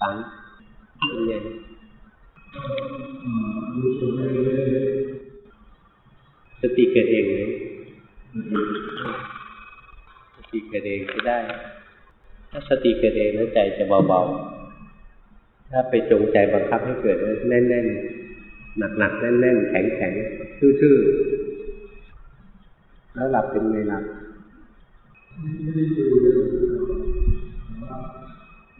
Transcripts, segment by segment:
ฝังเป็นไงสติเกิดเองไหมสติเกิดเองก็ได้ ถ้าสติเกิดเองแล้วใจจะเบาๆ ถ้าไปจงใจบังคับให้เกิดแน่นๆ หนักๆ แน่นๆ แข็งๆ ทื่อๆ แล้วหลับเป็นไงหลับ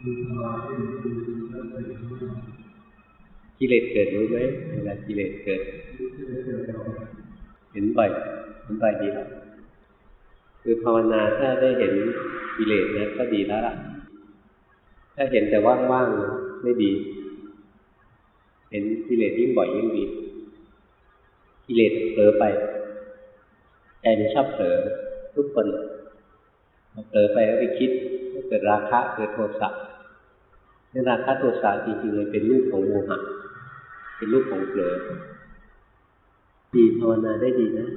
กิเลสเกิดรู้ไหมเวลากิเลสเกิด เห็นบ่อยเห็นบ่อยดีแล้วคือภาวนาถ้าได้เห็นกิเลสนะก็ดีแล้วล่ะ ถ้าเห็นแต่ว่างๆไม่ดี เห็นกิเลสยิ่งบ่อยยิ่งดีกิเลสเผลอไปใจมันชอบเผลอทุกคนเผลอไปแล้วไปคิดเกิดราคะเกิดโทสะ นี่ราคะโทสะจริงๆเลยเป็นรูปของโมหะเป็นรูปของเผลอดีภาวนาได้ดีนะ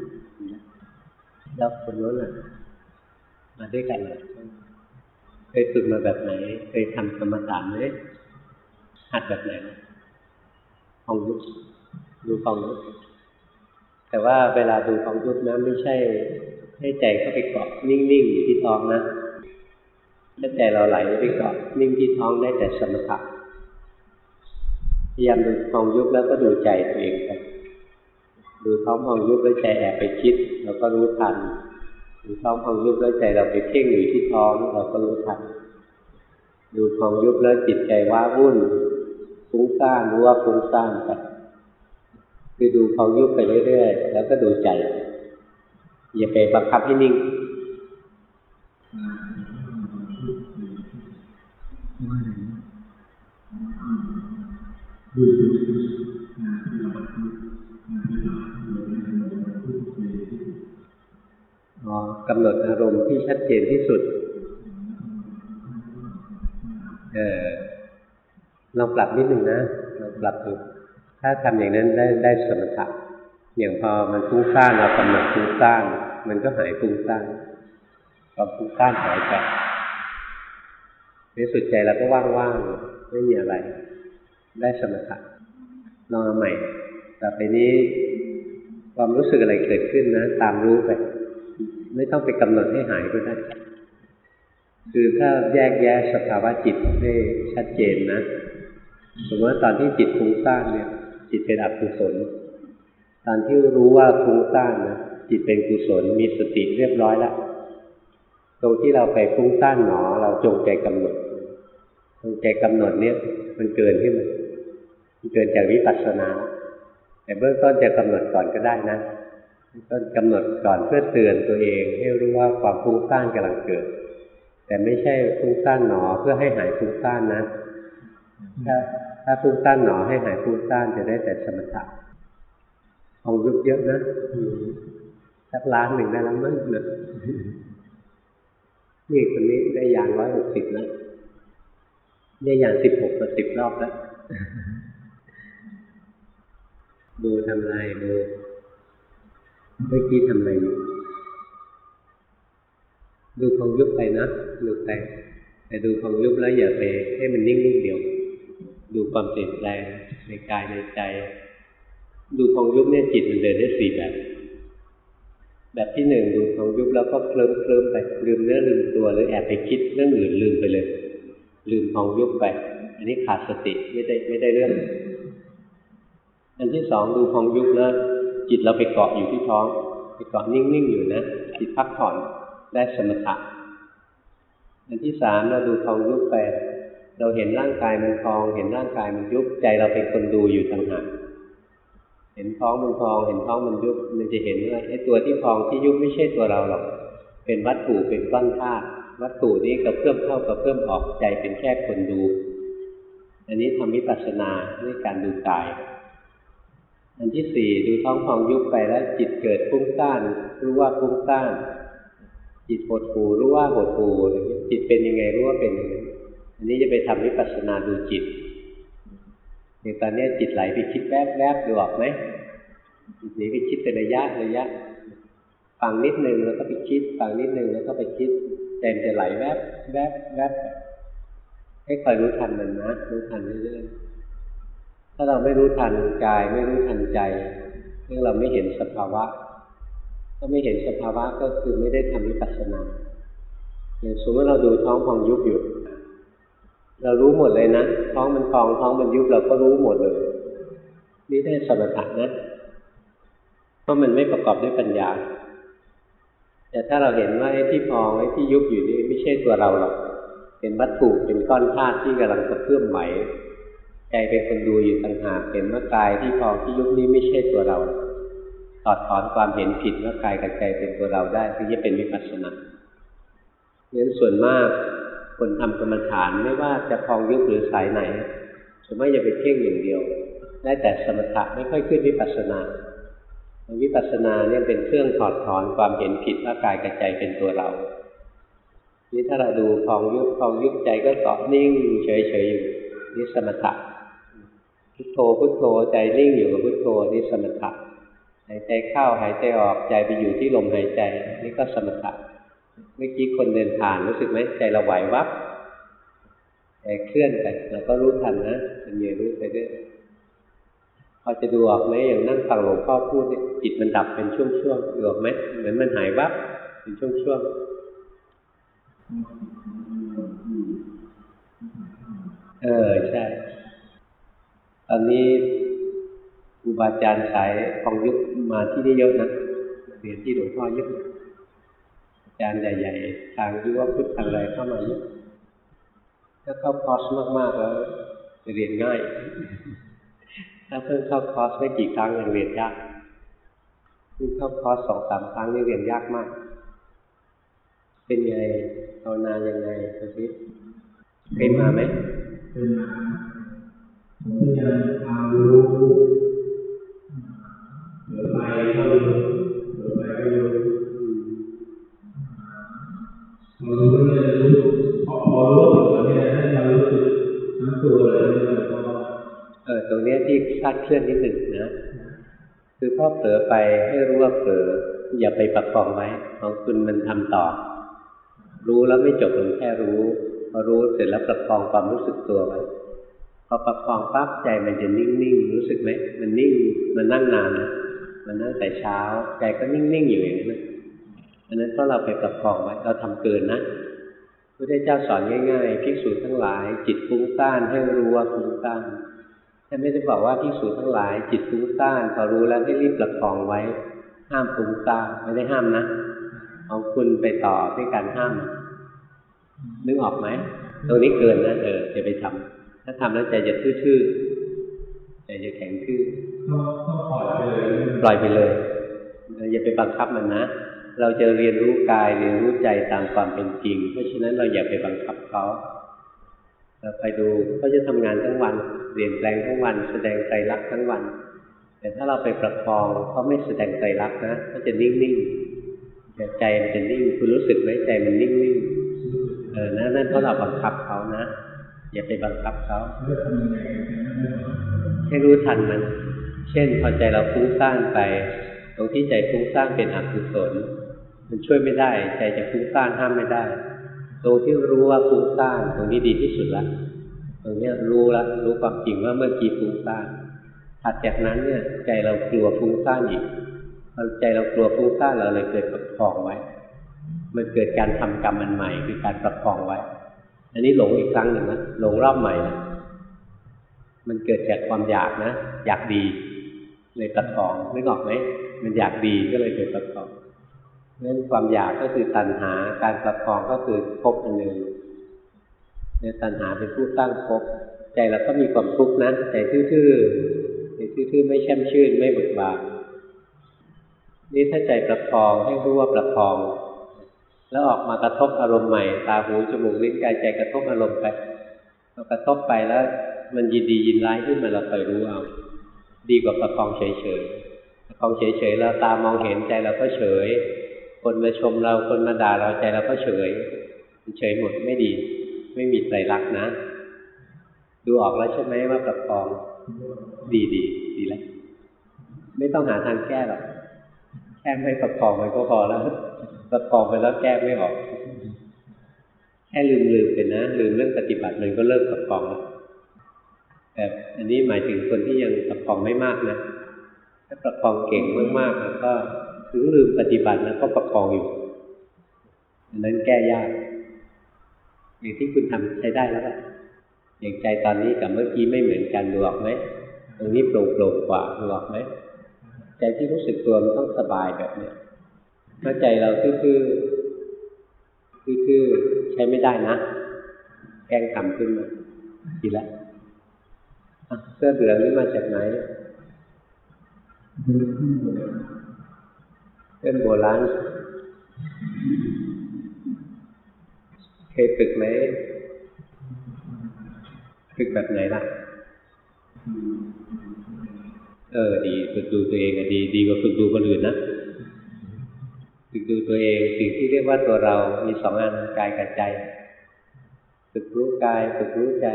แล้วคนโน้นล่ะ มาด้วยกันเลยเคยฝึกมาแบบไหน เคยทำสมถะไหมหัดแบบไหนฟองยุบดูฟองยุบแต่ว่าเวลาดูฟองยุบนะไม่ใช่ให้ใจเข้าไปเกาะนิ่งๆอยู่ที่ท้องนะ ถ้าใจเราไหลไปเกาะนิ่งที่ท้องได้แต่สมถะพยายามดูฟองยุบแล้วก็ดูใจตัวเองไปดูท้องฟองยุบแล้วใจแอบไปคิดเราก็รู้ทันดูท้องฟองยุบแล้วใจเราไปเพ่งอยู่ที่ท้องเราก็รู้ทันดูฟองยุบแล้วจิตใจว้าวุ่นฟุ้งซ่านรู้ว่าฟุ้งซ่านไปคือดูฟองยุบไปเรื่อยๆแล้วก็ดูใจอย่าไปบังคับให้นิ่ง ว่าอะไรนะดูดูงานที่เราทำงานที่เราทำเราทำเราทำทุกทีกำหนดอารมณ์ที่ชัดเจนที่สุด เออลองปรับนิดหนึ่งนะลองปรับดูถ้าทำอย่างนั้นได้ได้สมถะอย่างพอมันฟุ้งซ่านเรากำหนดฟุ้งซ่านมันก็หายฟุ้งซ่านความฟุ้งซ่านหายไป ในสุดใจเราก็ว่างๆไม่มีอะไร ได้สมถะลองใหม่แต่ไปนี้ความรู้สึกอะไรเกิดขึ้นนะ ตามรู้ไป ไม่ต้องไปกำหนดให้หายก็ได้ คือถ้าแยกแยะสภาวะจิตให้ชัดเจนนะสมมติว่าตอนที่จิตฟุ้งซ่านเนี่ย จิตเป็นอกุศลตอนที่รู้ว่าฟุ้งซ่านนะจิตเป็นกุศลมีสติเรียบร้อยแล้วตรงที่เราไปฟุ้งซ่านหนอ เราจงใจกำหนด จงใจกำหนดเนี่ยมันเกินขึ้นมามันเกินจากวิปัสสนา แต่เบื้องต้นจะกำหนดก่อนก็ได้นะต้นกำหนดก่อนเพื่อเตือนตัวเอง ให้รู้ว่าความฟุ้งซ่านกำลังเกิด แต่ไม่ใช่ฟุ้งซ่านหนอเพื่อให้หายฟุ้งซ่านนะถ้าถ้าฟุ้งซ่านหนอให้หายฟุ้งซ่านจะได้แต่สมถะของยุบเยอะนะสักล้านหนึ่งได้แล้วมั้งนยนี่คนนี้ได้ยางร้อยหกสิบแล้ว ได้ยอย่างสิบหกกับสิบรอบแล้วดูทำไรดูเมื่อกี้ทำไรอยู่ดูพองยุบไปนะดูไปแต่ดูพองยุบแล้วอย่าไปให้มันนิ่งๆเดียว ดูความเปลี่ยนแปลงในกายในใจ ดูพองยุบเนี่ยจิตมันเดินได้สี่แบบ แบบที่หนึ่งดูพองยุบแล้วก็เคลิ้มเคลิ้มไปลืมเนื้อลืมตัวหรือแอบไปคิดเรื่องอื่นลืมไปเลย ลืมพองยุบไป อันนี้ขาดสติไม่ได้ไม่ได้เรื่อง อันที่สองดูพองยุบแล้วจิตเราไปเกาะอยู่ที่ท้อง ไปเกาะนิ่งๆอยู่นะจิตพักผ่อนได้สมถะอันที่สามเราดูทองยุบไป เราเห็นร่างกายมันพอง เห็นร่างกายมันยุบใจเราเป็นคนดูอยู่ต่างหากเห็นท้องมันพอง เห็นท้องมันยุบมันจะเห็นว่าไอ้ตัวที่พองที่ยุบไม่ใช่ตัวเราหรอก เป็นวัตถุเป็นก้อนธาตุ วัตถุนี้กับเพิ่มเข้ากับเพิ่มออกใจเป็นแค่คนดู อันนี้ทำวิปัสสนาด้วยการดูกาย อันที่สี่ดูท้องพองยุบไปแล้วจิตเกิดฟุ้งซ่านรู้ว่าฟุ้งซ่านจิตหดหูรู้ว่าหดหูอะไรเงี้ยจิตเป็นยังไงรู้ว่าเป็นยังไอันนี้จะไปทำวิปัสสนาดูจิตอย่างตอนนี้จิตไหลไปคิดแวบแวบดูออกไหมจิตหนีไปคิดเป็นระยะระยะฟังนิดนึงแล้วก็ไปคิดฟังนิดนึงแล้วก็ไปคิด ใจจะไหลแวบแวบแวบให้คอยรู้ทันมันนะรู้ทันเรื่อยๆถ้าเราไม่รู้ทันกาย ไม่รู้ทันใจเรื่องเราไม่เห็นสภาวะ ถ้าไม่เห็นสภาวะก็คือไม่ได้ทำวิปัสสนาอย่างสมมติเราดูท้องพองยุบอยู่ เรารู้หมดเลยนะท้องมันพองท้องมันยุบเราก็รู้หมดเลย นี่ได้สมถะนะเพราะมันไม่ประกอบด้วยปัญญา แต่ถ้าเราเห็นว่าไอ้ที่พองไอ้ที่ยุบอยู่นี่ไม่ใช่ตัวเราหรอกเป็นวัตถุเป็นก้อนธาตุที่กำลังกระเพื่อมไหวใจเป็นคนดูอยู่ต่างหากเห็นว่ากายที่พองที่ยุบนี้ไม่ใช่ตัวเราถอดถอนความเห็นผิดว่ากายกับใจเป็นตัวเราได้ถึงจะเป็นวิปัสสนาเพราะฉะนั้นส่วนมากคนทำกรรมฐานไม่ว่าจะพองยุบหรือสายไหนส่วนมากจะไปเพ่งอย่างเดียว ได้แต่สมถะไม่ค่อยขึ้นวิปัสสนา วิปัสสนาเนี่ยเป็นเครื่องถอดถอนความเห็นผิดว่ากายกับใจเป็นตัวเรา นี่ถ้าเราดูพองยุบพองยุบใจก็เกาะนิ่งเฉยๆอยู่นี่สมถะพุทโธพุทโธใจนิ่งอยู่กับพุทโธนี่สมถะหายใจเข้าหายใจออกใจไปอยู่ที่ลมหายใจ นี่ก็สมถะเมื่อกี้คนเดินผ่านรู้สึกไหมใจเราไหววับใจเคลื่อนไปเราก็รู้ทันนะเป็นเยรู้ไปเรื่อย พอจะดูออกไหมอย่างนั่งฟังหลวงพ่อพูดเนี่ยจิตมันดับเป็นช่วงๆดูออกไหมเหมือนมันหายวับเป็นช่วงๆเออใช่ ตอนนี้ครูบาอาจารย์สายของยุคมาที่นี่เยอะนะเรียนที่หลวงพ่อเยอะอาจารย์ใหญ่ ๆ ทางยุวพุทธทางอะไรเข้ามาเยอะถ้าเข้าคอร์สมากๆแล้วจะเรียนง่าย ถ้าเพิ่งเข้าคอร์สไม่กี่ครั้งยังเรียนยากเพิ่งเข้าคอร์สสองสามครั้งนี่เรียนยากมาก เป็นไงภาวนายังไงตัวนี้เคยมาไหมเป็นมาผมพยายารู้ อพ่อเผลอไปให้รู้ว่าเผลออย่าไปประคองไว้ของคุณมันทำต่อ รู้แล้วไม่จบลงแค่รู้ พอรู้เสร็จแล้วประคองความรู้สึกตัวไว้พอประคองปั๊บใจมันจะนิ่งๆรู้สึกไหมมันนิ่งมันนั่งนานนะมันนั่งแต่เช้าใจก็นิ่งๆอยู่อย่างนั้นนะอันนั้นเพราะเราไปประคองไว้เราทำเกินนะพระพุทธเจ้าสอนง่ายๆภิกษุทั้งหลาย จิตฟุ้งซ่านให้รู้ว่าฟุ้งซ่าน ท่านไม่ได้บอกว่าภิกษุทั้งหลาย จิตฟุ้งซ่านพอรู้แล้วให้รีบประคองไว้ ห้ามฟุ้งซ่านไม่ได้ห้ามนะเอาคุณไปต่อด้วยการห้าม นึกออกไหมตรงนี้เกินนะเออจะไปทำถ้าทำแล้วใจจะทื่อๆใจจะแข็งทื่อต้องต้องปล่อยไปเลยปล่อยไปเลยอย่าไปบังคับมันนะเราจะเรียนรู้กายเรียนรู้ใจตามความเป็นจริง เพราะฉะนั้นเราอย่าไปบังคับเขา ไปดูเขาจะทำงานทั้งวัน เปลี่ยนแปลงทั้งวัน แสดงใจรักทั้งวัน แต่ถ้าเราไปประคองเขาไม่แสดงใจรักนะเขาจะนิ่งๆใจมันจะนิ่งคุณรู้สึกไหมใจมันนิ่งๆเออนั่นนั่นเพราะเราบังคับเขานะอย่าไปบังคับเขาให้รู้ทันมัน เช่นพอใจเราฟุ้งซ่านไป ตรงที่ใจฟุ้งซ่านเป็นอกุศลมันช่วยไม่ได้ ใจจะฟุ้งซ่านห้ามไม่ได้ ตรงที่รู้ว่าฟุ้งซ่านตรงนี้ดีที่สุดละตรงเนี้ยรู้ละรู้ความจริงว่าเมื่อกี้ฟุ้งซ่านถัดจากนั้นเนี่ยใจเรากลัวฟุ้งซ่านอีกพอใจเรากลัวฟุ้งซ่านเราเลยเกิดประคองไว้ มันเกิดการทำกรรมมันใหม่คือการประคองไว้ อันนี้หลงอีกครั้งหนึ่งนะหลงรอบใหม่นะมันเกิดจากความอยากนะ อยากดีเลยประคองไม่ออกไหมมันอยากดีก็เลยเกิดประคอง เราะฉะนั้นความอยากก็คือตัณหา การประคองก็คือภพอันหนึ่งเนี่ยตัณหาเป็นผู้สร้างภพใจเราก็มีความทุกข์นะใจทื่อๆใจทื่อๆไม่แช่มชื่นไม่เบิกบานนี่ถ้าใจประคองให้รู้ว่าประคอง แล้วออกมากระทบอารมณ์ใหม่ ตาหูจมูกลิ้นกายใจกระทบอารมณ์ไปพอกระทบไปแล้ว มันยินดียินร้ายขึ้นมาเราคอยรู้เอา ดีกว่าประคองเฉยๆประคองเฉยๆเราตามองเห็นใจเราก็เฉย คนมาชมเราคนมาด่าเราใจเราก็เฉยเฉยหมดไม่ดี ไม่มีไตรลักนะ ดูออกแล้วใช่ไหมว่าประคองดีดีดีแล้วไม่ต้องหาทางแก้หรอกแค่ไม่ประคองมันก็พอแล้วประคองไปแล้วแก้ไม่ออก แค่ลืมลืมไปนะลืมเรื่องปฏิบัติมันก็เลิกประกองแล้วแต่อันนี้หมายถึงคนที่ยังประกองไม่มากนะถ้าประกองเก่งมากๆแล้วก็ ถึงลืมปฏิบัตินะก็ประกองอยู่อันนั้นแก้ยากอย่างที่คุณทำใช้ได้แล้วแหละอย่างใจตอนนี้กับเมื่อกี้ไม่เหมือนกันดูออกไหมตรงนี้โปร่งโปร่งกว่าดูออกไหมใจที่รู้สึกตัวมันต้องสบายแบบเนี้ยถ้าใจเราคือคือคือใช้ไม่ได้นะแกล้งทำขึ้นมาทีละเสื้อเหลืองนี่มาจากไหน เพื่นโบราณเคยฝึกไหมฝึกแบบไหนล่ะ เออ ดี ฝึกดูตัวเองอะดี ดีกว่าฝึกดูคนอื่นนะ ฝึกดูตัวเอง สิ่งที่เรียกว่าตัวเรา มีสองอันกายกับใจ ฝึกรู้กาย ฝึกรู้ใจ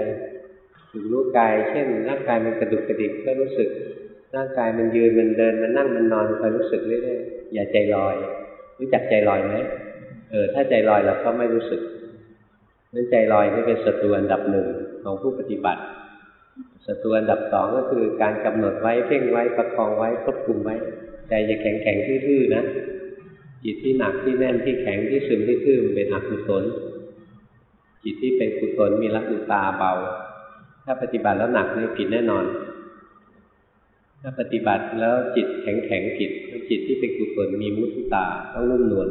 ฝึกรู้กาย เช่น ร่างกายมันกระดุกกระดิกก็รู้สึก ร่างกายมันยืน มันเดิน มันนั่ง มันนอนคอยรู้สึกเรื่อยๆ อย่าใจลอย รู้จักใจลอยไหมเออถ้าใจลอยเราก็ไม่รู้สึกนั่นใจลอยนี่เป็นศัตรูอันดับหนึ่งของผู้ปฏิบัติศัตรูอันดับสองก็คือการกำหนดไว้เพ่งไว้ประคองไว้ควบคุมไว้ใจจะแข็งแข็งทื่อๆนะจิตที่หนักที่แน่นที่แข็งที่ซึมที่ทื่อมันเป็นอกุศลจิตที่เป็นกุศลมีลักอุตาเบา ถ้าปฏิบัติแล้วหนักนี่ผิดแน่นอน ถ้าปฏิบัติแล้วจิตแข็งแข็งผิดจิตที่เป็นกุศลมีมุทุตาต้องนุ่มนวล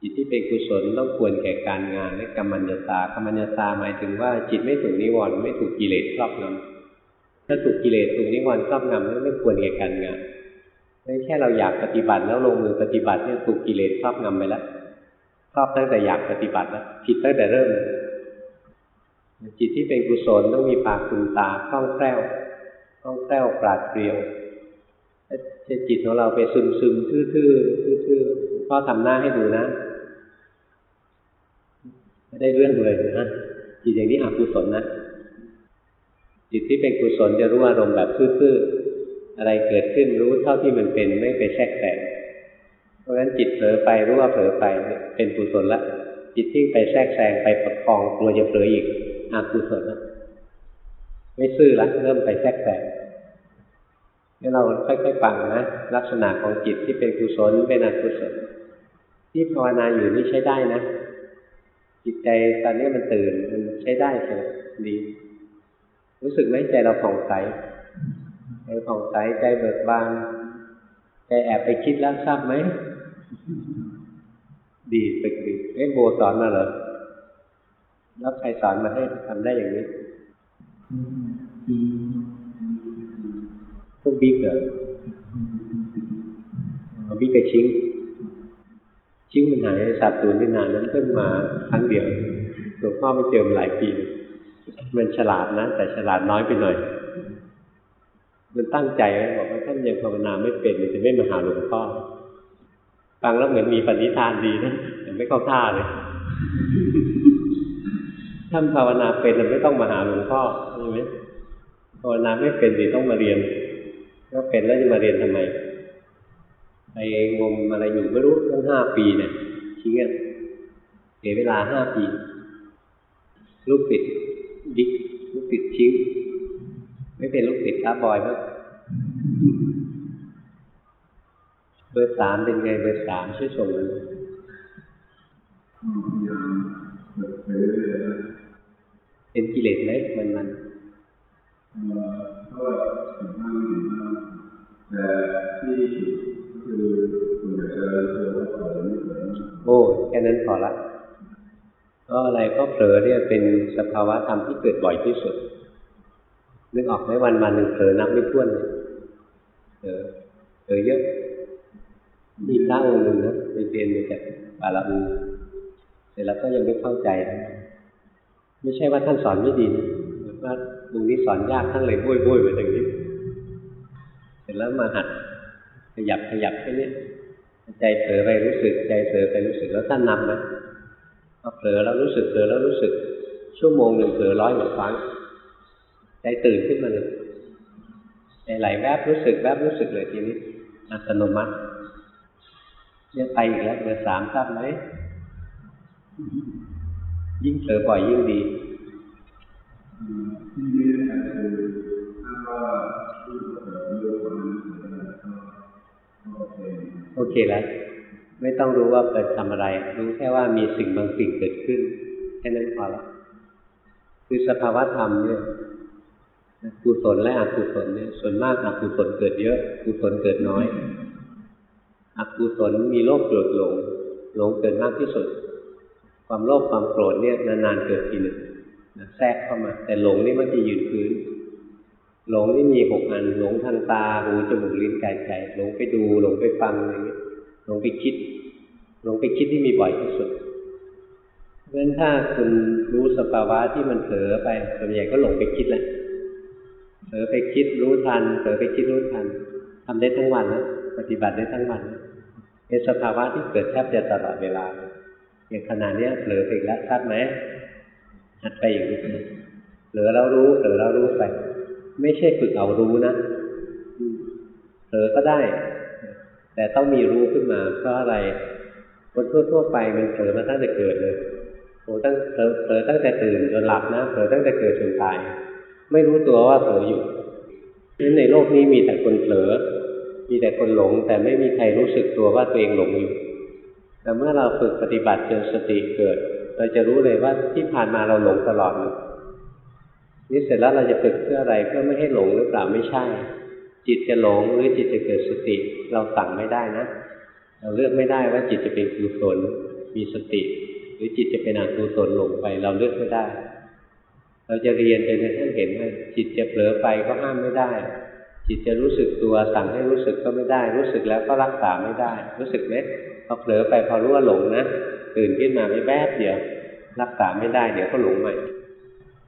จิตที่เป็นกุศลต้องควรแก่การงานและกรรมัญญาตากรรมัญญาตาหมายถึงว่าจิตไม่ถูกนิวรณ์ไม่ถูกกิเลสครอบงำถ้าถูกกิเลสถูกนิวรณ์ครอบงำไม่ควรแก่การงานไม่แค่เราอยากปฏิบัติแล้วลงมือปฏิบัติเนี่ยถูกกิเลสครอบงำไปแล้วครอบตั้งแต่อยากปฏิบัติแล้วผิดตั้งแต่เริ่มจิตที่เป็นกุศลต้องมีปากคุณตาคล่องแคล่ว คล่องแคล่วปราดเปรียวถ้าจิตของเราไปซึมซึมทื่อๆทื่อๆพ่อทำหน้าให้ดูนะไม่ได้เรื่องเลยนะจิตอย่างนี้อกุศลนะจิตที่เป็นกุศลจะรู้อารมณ์แบบซื่อๆอะไรเกิดขึ้นรู้เท่าที่มันเป็นไม่ไปแทรกแต่งเพราะฉะนั้นจิตเผลอไปรู้ว่าเผลอไปเป็นกุศลละจิตที่ไปแทรกแซงไปประคองกลัวจะเผลออีกอกุศลละ ไม่ซื่อละเริ่มไปแทรกแซงให้เราค่อยๆฟังนะลักษณะของจิตที่เป็นกุศลเป็นอกุศลที่ภาวนาอยู่นี่ใช้ได้นะ จิตใจตอนนี้มันตื่นมันใช้ได้ใช่ไหมดี รู้สึกไหมใจเราผ่องใสใจผ่องใสใจเบิกบานใจแอบไปคิดแล้วทราบไหมดีฝึกดีเอ๊ะโบสอนมาเหรอแล้วใครสอนมาให้ทำได้อย่างนี้ พวกบิ๊กเหรอบิ๊กกับชิงชิ้งมันหายสัตว์ตัวนี่นานนั้นเพิ่งมาครั้งเดียวหลวงพ่อไม่เจอมหลายปีมันฉลาดนะ แต่ฉลาดน้อยไปหน่อย มันตั้งใจไว้บอกว่าท่านยังภาวนาไม่เป็นจะไม่มาหาหลวงพ่อฟังแล้วเหมือนมีปณิธานดีนะแต่ไม่เข้าท่าเลยท่านภาวนาเป็นไม่ต้องมาหาหลวงพ่อใช่ไหมภาวนาไม่เป็นสิต้องมาเรียน ก็เป็นแล้วจะมาเรียนทำไมไปงมอะไรอยู่ไม่รู้ตั้งห้าปีเนี่ยทิ้งอะเสียเวลาห้าปี ลูกติดบิ๊กลูกติดชิ้ง ไม่เป็นลูกติดคาบอยมั้งเบอร์สามเป็นไงเบอร์สามช่วยส่งมันเป็นกิเลสไหมมันมัน แต่ที่โอ้แค่นั้นพอละก็อะไรก็เผลอเนี่ยเป็นสภาวะธรรมที่เกิดบ่อยที่สุดนึกออกไหมวันวันหนึ่งเผลอนับไม่ถ้วนเลยเออเออเยอะมีพระองค์หนึ่งนะไปเรียนมาจากบาลาอูเสร็จแล้วก็ยังไม่เข้าใจ ไม่ใช่ว่าท่านสอนไม่ดีนะว่า รงนี้สอนยากท่านเลยบ้ยบ้ยไปอย่างนี้ เสร็จแล้วมาหัดขยับขยับแค่นี้ใจเผลอไปรู้สึก ใจเผลอไปรู้สึกแล้วท่านนำนะพอเผลอแล้วรู้สึกเผลอแล้วรู้สึก ชั่วโมงหนึ่งเผลอร้อยกว่าครั้งใจตื่นขึ้นมาเลยใจไหลแวบรู้สึกแวบรู้สึกเลยทีนี้อัตโนมัติเนี่ยไปอีกแล้วเบอร์สามทราบไหมยิ่งเผลอบ่อยยิ่งดี โอเคโอเคแล้ว ไม่ต้องรู้ว่าเปิดทำอะไร รู้แค่ว่ามีสิ่งบางสิ่งเกิดขึ้น แค่นั้นพอละคือสภาวะธรรมเนี่ยกุศลและอกุศลเนี่ยส่วนมากอกุศลเกิดเยอะกุศลเกิดน้อยอกุศลมีโลภโกรธหลงหลงเกิดมากที่สุด ความโลภความโกรธเนี่ยนานๆเกิดทีหนึ่ง นะแทรกเข้ามา แต่หลงนี่มันจะยืนพื้น หลงนี่มีหกอัน หลงทางตาหูจมูกลิ้นกายใจ หลงไปดู หลงไปฟังอะไรเงี้ยหลงไปคิด หลงไปคิดที่มีบ่อยที่สุดเพราะฉะนั้นถ้าคุณรู้สภาวะที่มันเผลอไปส่วนใหญ่ก็หลงไปคิดแหละเผลอไปคิดรู้ทันเผลอไปคิดรู้ทันทำได้ทั้งวันนะปฏิบัติได้ทั้งวันเป็นสภาวะที่เกิดแทบจะตลอดเวลาอย่างขณะเนี้ยเผลอไปอีกแล้วชัดไหม หัดไปอีกนิดนึงเผลอแล้วรู้เผลอแล้วรู้ไป ไม่ใช่ฝึกเอารู้นะเผลอก็ได้ แต่ต้องมีรู้ขึ้นมาเพราะอะไรคนทั่วๆไปมันเผลอมาตั้งแต่เกิดเลยโอ้ตั้งเผลอเผลอตั้งแต่ตื่นจนหลับนะเผลอตั้งแต่เกิดจนตาย ไม่รู้ตัวว่าเผลออยู่เพราะฉะนั้นในโลกนี้มีแต่คนเผลอ มีแต่คนหลง แต่ไม่มีใครรู้สึกตัวว่าตัวเองหลงอยู่ แต่เมื่อเราฝึกปฏิบัติจนสติเกิด เราจะรู้เลยว่าที่ผ่านมาเราหลงตลอดนี่เสร็จแล้วเราจะฝึกเพื่ออะไรเพื่อไม่ให้หลงหรือเปล่าไม่ใช่ จิตจะหลงหรือจิตจะเกิดสติ เราสั่งไม่ได้นะ เราเลือกไม่ได้ว่าจิตจะเป็นกุศลมีสติ หรือจิตจะเป็นอกุศลหลงไป เราเลือกไม่ได้ เราจะเรียนไปจนกระทั่งเห็นว่าจิตจะเผลอไปก็ห้ามไม่ได้ จิตจะรู้สึกตัวสั่งให้รู้สึกก็ไม่ได้ รู้สึกแล้วก็รักษาไม่ได้ รู้สึกไหมพอเผลอไปพอรู้ว่าหลงนะ ตื่นขึ้นมาไม่แป๊บเดียวรักษาไม่ได้เดี๋ยวก็หลงใหม่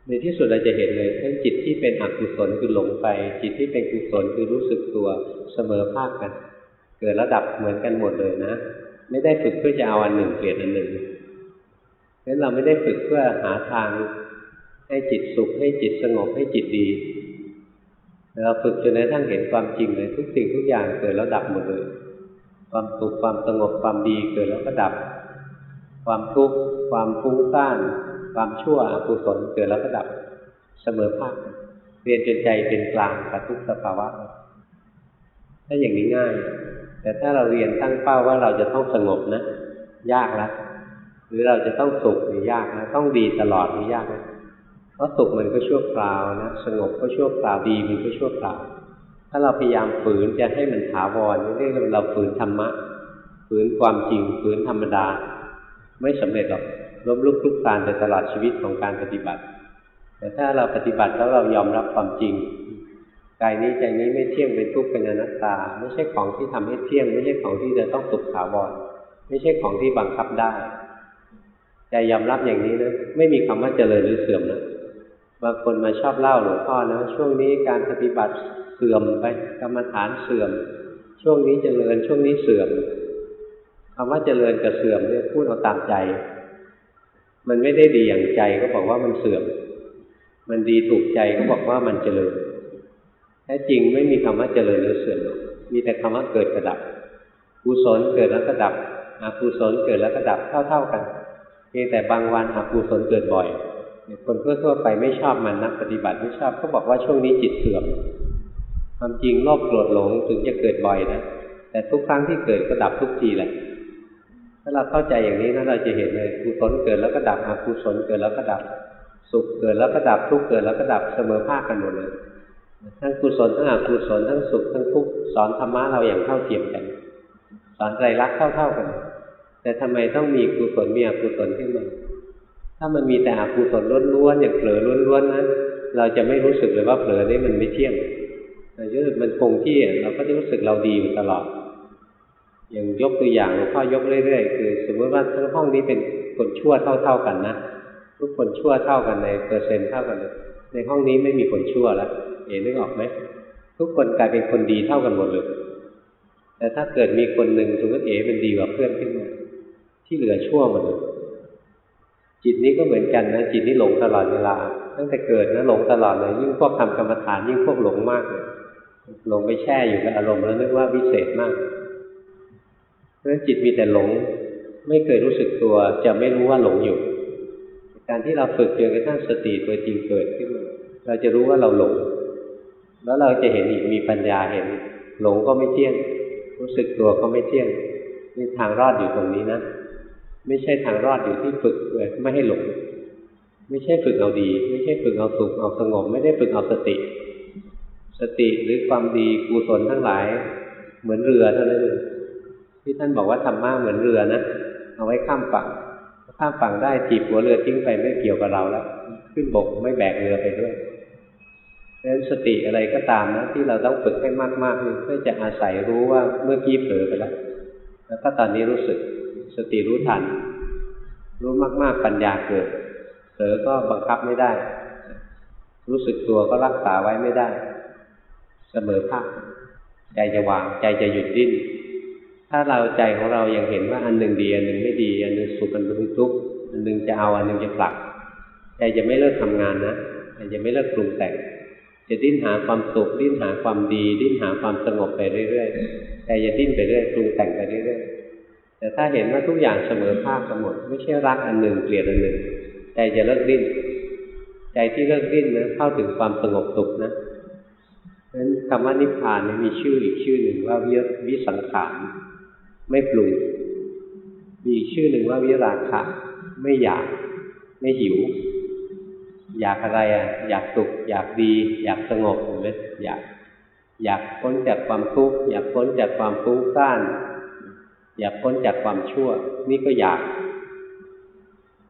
ในที่สุดเราจะเห็นเลยทั้งจิตที่เป็นอกุศลคือหลงไป จิตที่เป็นกุศลคือรู้สึกตัวเสมอภาคกัน เกิดระดับเหมือนกันหมดเลยนะ ไม่ได้ฝึกเพื่อจะเอาอันหนึ่งเปลี่ยนอันหนึ่งเพราะเราไม่ได้ฝึกเพื่อหาทางให้จิตสุขให้จิตสงบให้จิตดี เราฝึกจนกระทั่งเห็นความจริงเลยทุกสิ่งทุกอย่างเกิดแล้วดับหมดเลย ความสุขความสงบความดีเกิดแล้วก็ดับ ความทุกข์ความฟุ้งซ่าน ความชั่วอกุศลเกิดแล้วก็ดับเสมอภาคเรียนจนใจเป็นกลางกับทุกสภาวะถ้าอย่างนี้ง่าย แต่ถ้าเราเรียนตั้งเป้าว่าเราจะต้องสงบนะยากละหรือเราจะต้องสุขนี่ยากนะต้องดีตลอดนี่ยากนะเพราะสุขมันก็ชั่วคราวนะสงบก็ชั่วคราวดีมันก็ชั่วคราว ถ้าเราพยายามฝืนจะให้มันถาวรนี่เรียกว่าเราฝืนธรรมะฝืนความจริงฝืนธรรมดา ไม่สำเร็จหรอกล้มลุกคลุกคลานไปตลอดชีวิตของการปฏิบัติ แต่ถ้าเราปฏิบัติแล้วเรายอมรับความจริงกายนี้ใจนี้ไม่เที่ยงเป็นทุกข์เป็นอนัตตา ไม่ใช่ของที่ทำให้เที่ยง ไม่ใช่ของที่จะต้องสุขถาวรไม่ใช่ของที่บังคับได้ใจยอมรับอย่างนี้นะไม่มีคำว่าเจริญหรือเสื่อมนะบางคนมาชอบเล่าหลวงพ่อนะช่วงนี้การปฏิบัติเสื่อมไปกรรมฐานเสื่อม ช่วงนี้เจริญช่วงนี้เสื่อม คำว่าเจริญกับเสื่อมเนี่ยพูดเอาตามใจ มันไม่ได้ดีอย่างใจก็บอกว่ามันเสื่อม มันดีถูกใจก็บอกว่ามันเจริญแท้จริงไม่มีคำว่าเจริญหรือเสื่อมหรอกมีแต่คำว่าเกิดกระดับกุศลเกิดแล้วก็ดับอกุศลเกิดแล้วก็ดับเท่า ๆกันเพียงแต่บางวันอกุศลเกิดบ่อยคนทั่วๆไปไม่ชอบมันนักปฏิบัติไม่ชอบก็บอกว่าช่วงนี้จิตเสื่อมความจริงโลภโกรธหลงถึงจะเกิดบ่อยนะแต่ทุกครั้งที่เกิดก็ดับทุกทีแหละ ถ้าเราเข้าใจอย่างนี้นะเราจะเห็นเลยกุศลเกิดแล้วก็ดับอกุศลเกิดแล้วก็ดับ สุขเกิดแล้วก็ดับทุกข์เกิดแล้วก็ดับเสมอภาคกันหมดเลยทั้งกุศลทั้งอกุศลทั้งสุขทั้งทุกข์สอนธรรมะเราอย่างเท่าเทียมกัน สอนไตรลักเท่าๆกัน แต่ทำไมต้องมีกุศลมีอกุศลขึ้นมาถ้ามันมีแต่อกุศลล้วนๆอย่างเผลอล้วนๆนะเราจะไม่รู้สึกเลยว่าเผลอนี่มันไม่เที่ยงแต่รู้สึกมันคงที่เราก็จะรู้สึกเราดีอยู่ตลอด อย่างยกตัวอย่างหลวงพ่อยกเรื่อยๆคือ สมมติว่าทั้งห้องนี้เป็นคนชั่วเท่า ๆกันนะทุกคนชั่วเท่ากันในเปอร์เซ็นต์เท่ากันเลยในห้องนี้ไม่มีคนชั่วแล้วเห็นนึกออกไหมทุกคนกลายเป็นคนดีเท่ากันหมดเลยแต่ถ้าเกิดมีคนหนึ่งสมมติเอ๋เป็นดีกว่าเพื่อนขึ้นมาที่เหลือชั่วหมดเลยจิตนี้ก็เหมือนกันนะจิตนี้หลงตลอดเวลา ตั้งแต่เกิดนะหลงตลอดเลยยิ่งพวกทำกรรมฐานยิ่งพวกหลงมากเลยหลงไปแช่อยู่กับอารมณ์แล้วนึกว่าวิเศษมาก เพราะฉะนั้นจิตมีแต่หลง ไม่เคยรู้สึกตัว จะไม่รู้ว่าหลงอยู่ การที่เราฝึกจนกระทั่งสติตัวจริงเกิดขึ้น เราจะรู้ว่าเราหลง แล้วเราจะเห็นอีกมีปัญญาเห็น หลงก็ไม่เที่ยง รู้สึกตัวก็ไม่เที่ยงนี่ทางรอดอยู่ตรงนี้นะไม่ใช่ทางรอดอยู่ที่ฝึกเลยไม่ให้หลงไม่ใช่ฝึกเอาดี ไม่ใช่ฝึกเอาสุขเอาสงบ ไม่ได้ฝึกเอาสติ สติหรือความดีกุศลทั้งหลาย เหมือนเรือเท่านั้นเอง ที่ท่านบอกว่าธรรมะเหมือนเรือนะเอาไว้ข้ามฝั่งข้ามฝั่งได้จีบหัวเรือทิ้งไปไม่เกี่ยวกับเราแล้ว ขึ้นบกไม่แบกเรือไปด้วยเพราะฉะนั้นสติอะไรก็ตามนะ ที่เราต้องฝึกให้มากๆเพื่อจะอาศัยรู้ว่าเมื่อกี้เผลอไปแล้วแล้วก็ตอนนี้รู้สึกสติรู้ทัน รู้มากๆปัญญาเกิดเผลอก็บังคับไม่ได้ รู้สึกตัวก็รักษาไว้ไม่ได้ เสมอภาคใจจะวางใจจะหยุดดิ้น ถ้าเราใจของเรายังเห็นว่าอันหนึ่งดีอันหนึ่งไม่ดี อันหนึ่งสุขอันหนึ่งทุกข์อันหนึ่งจะเอาอันหนึ่งจะผลักใจจะไม่เลิกทำงานนะใจจะไม่เลิกปรุงแต่งจะดิ้นหาความสุขดิ้นหาความดี ดิ้นหาความสงบไปเรื่อยๆใจจะดิ้นไปเรื่อยปรุงแต่งไปเรื่อยๆแต่ถ้าเห็นว่าทุกอย่างเสมอภาคกันหมด ไม่ใช่รักอันหนึ่งเกลียดอันหนึ่งใจจะเลิกดิ้นใจที่เลิกดิ้นนะเข้าถึงความสงบสุขนะเพราะฉะนั้นคำว่านิพพานมีชื่ออีกชื่อหนึ่งว่าวิสังขาร ไม่ปรุงมีอีกชื่อหนึ่งว่าวิราคะ ไม่อยาก ไม่หิว อยากอะไรอะ อยากสุข อยากดี อยากสงบเห็นไหมอยาก อยากพ้นจากความทุกข์ อยากพ้นจากความฟุ้งซ่าน อยากพ้นจากความชั่ว นี่ก็อยาก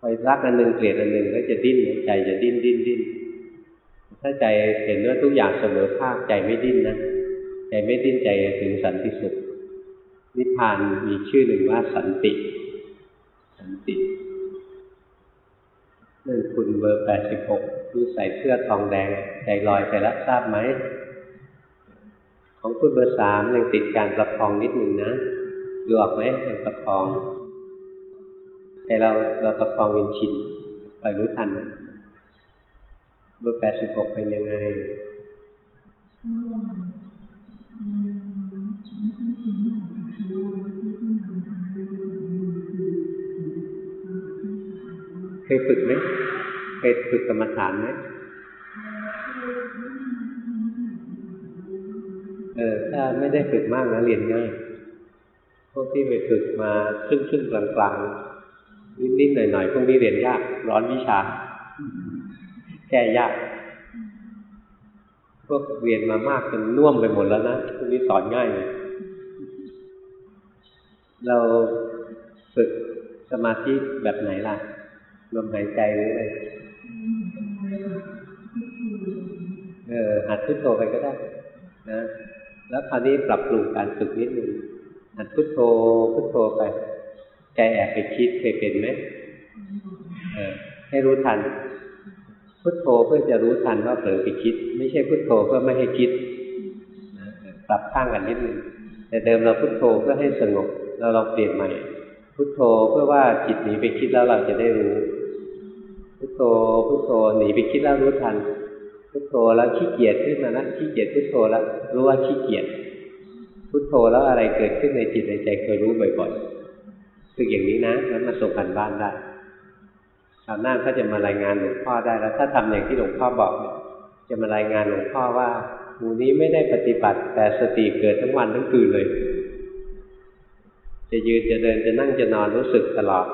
ไปรักอันหนึ่งเกลียดอันหนึ่งก็จะดิ้นใจจะดิ้นดิ้นดิ้นถ้าใจเห็นว่าทุกอย่างเสมอภาคใจไม่ดิ้นนะ ใจไม่ดิ้นใจถึงสันติสุข นิพพานมีชื่อหนึ่งว่าสันติ สันตินั่นคุณเบอร์แปดสิบหกที่ใส่เสื้อทองแดงใจลอยไปแล้วทราบไหม ของคุณเบอร์สามยังติดการประคองนิดหนึ่งนะดูออกไหมยังประคอง แต่เราเราประคองวินชินไปรู้ทันเบอร์แปดสิบหกเป็นยังไง เคยฝึกไหมเคยฝึกกรรมฐานไหมเออถ้าไม่ได้ฝึกมากนะเรียนง่าย พวกที่ไปฝึกมาครึ่งครึ่งกลางกลางนิดๆหน่อยๆพวกนี้เรียนยาก ร้อนวิชา แก้ยาก พวกเรียนมามากจนน่วมไปหมดแล้วนะพวกนี้สอนง่ายเลยเราฝึกสมาธิแบบไหนล่ะ ลมหายใจหรืออะไรเออหัดพุทโธไปก็ได้นะแล้วคราวนี้ปรับปรุงการฝึกนิดนึงหัดพุทโธพุทโธไปใจแอบไปคิดเคยเป็นไหมเออให้รู้ทัน พุทโธเพื่อจะรู้ทันว่าเผลอไปคิด ไม่ใช่พุทโธเพื่อไม่ให้คิดนะปรับข้างกันนิดนึงแต่เดิมเราพุทโธเพื่อให้สงบเราเราเปลี่ยนใหม่ พุทโธเพื่อว่าจิตหนีไปคิดแล้วเราจะได้รู้ พุทโธพุทโธหนีไปคิดแล้วรู้ทันพุทโธแล้วขี้เกียจขึ้นมานะขี้เกียจพุทโธแล้วรู้ว่าขี้เกียจพุทโธแล้วอะไรเกิดขึ้นในจิตในใจเคยรู้บ่อยๆฝึกอย่างนี้นะแล้วมาส่งกันบ้านได้คราวหน้าเขาจะมารายงานหลวงพ่อได้แล้ว ถ้าทำอย่างที่หลวงพ่อบอกเนี่ยจะมารายงานหลวงพ่อว่าหมู่นี้ไม่ได้ปฏิบัติ แต่สติเกิดทั้งวันทั้งคืนเลย จะยืนจะเดินจะนั่งจะนอนรู้สึกตลอด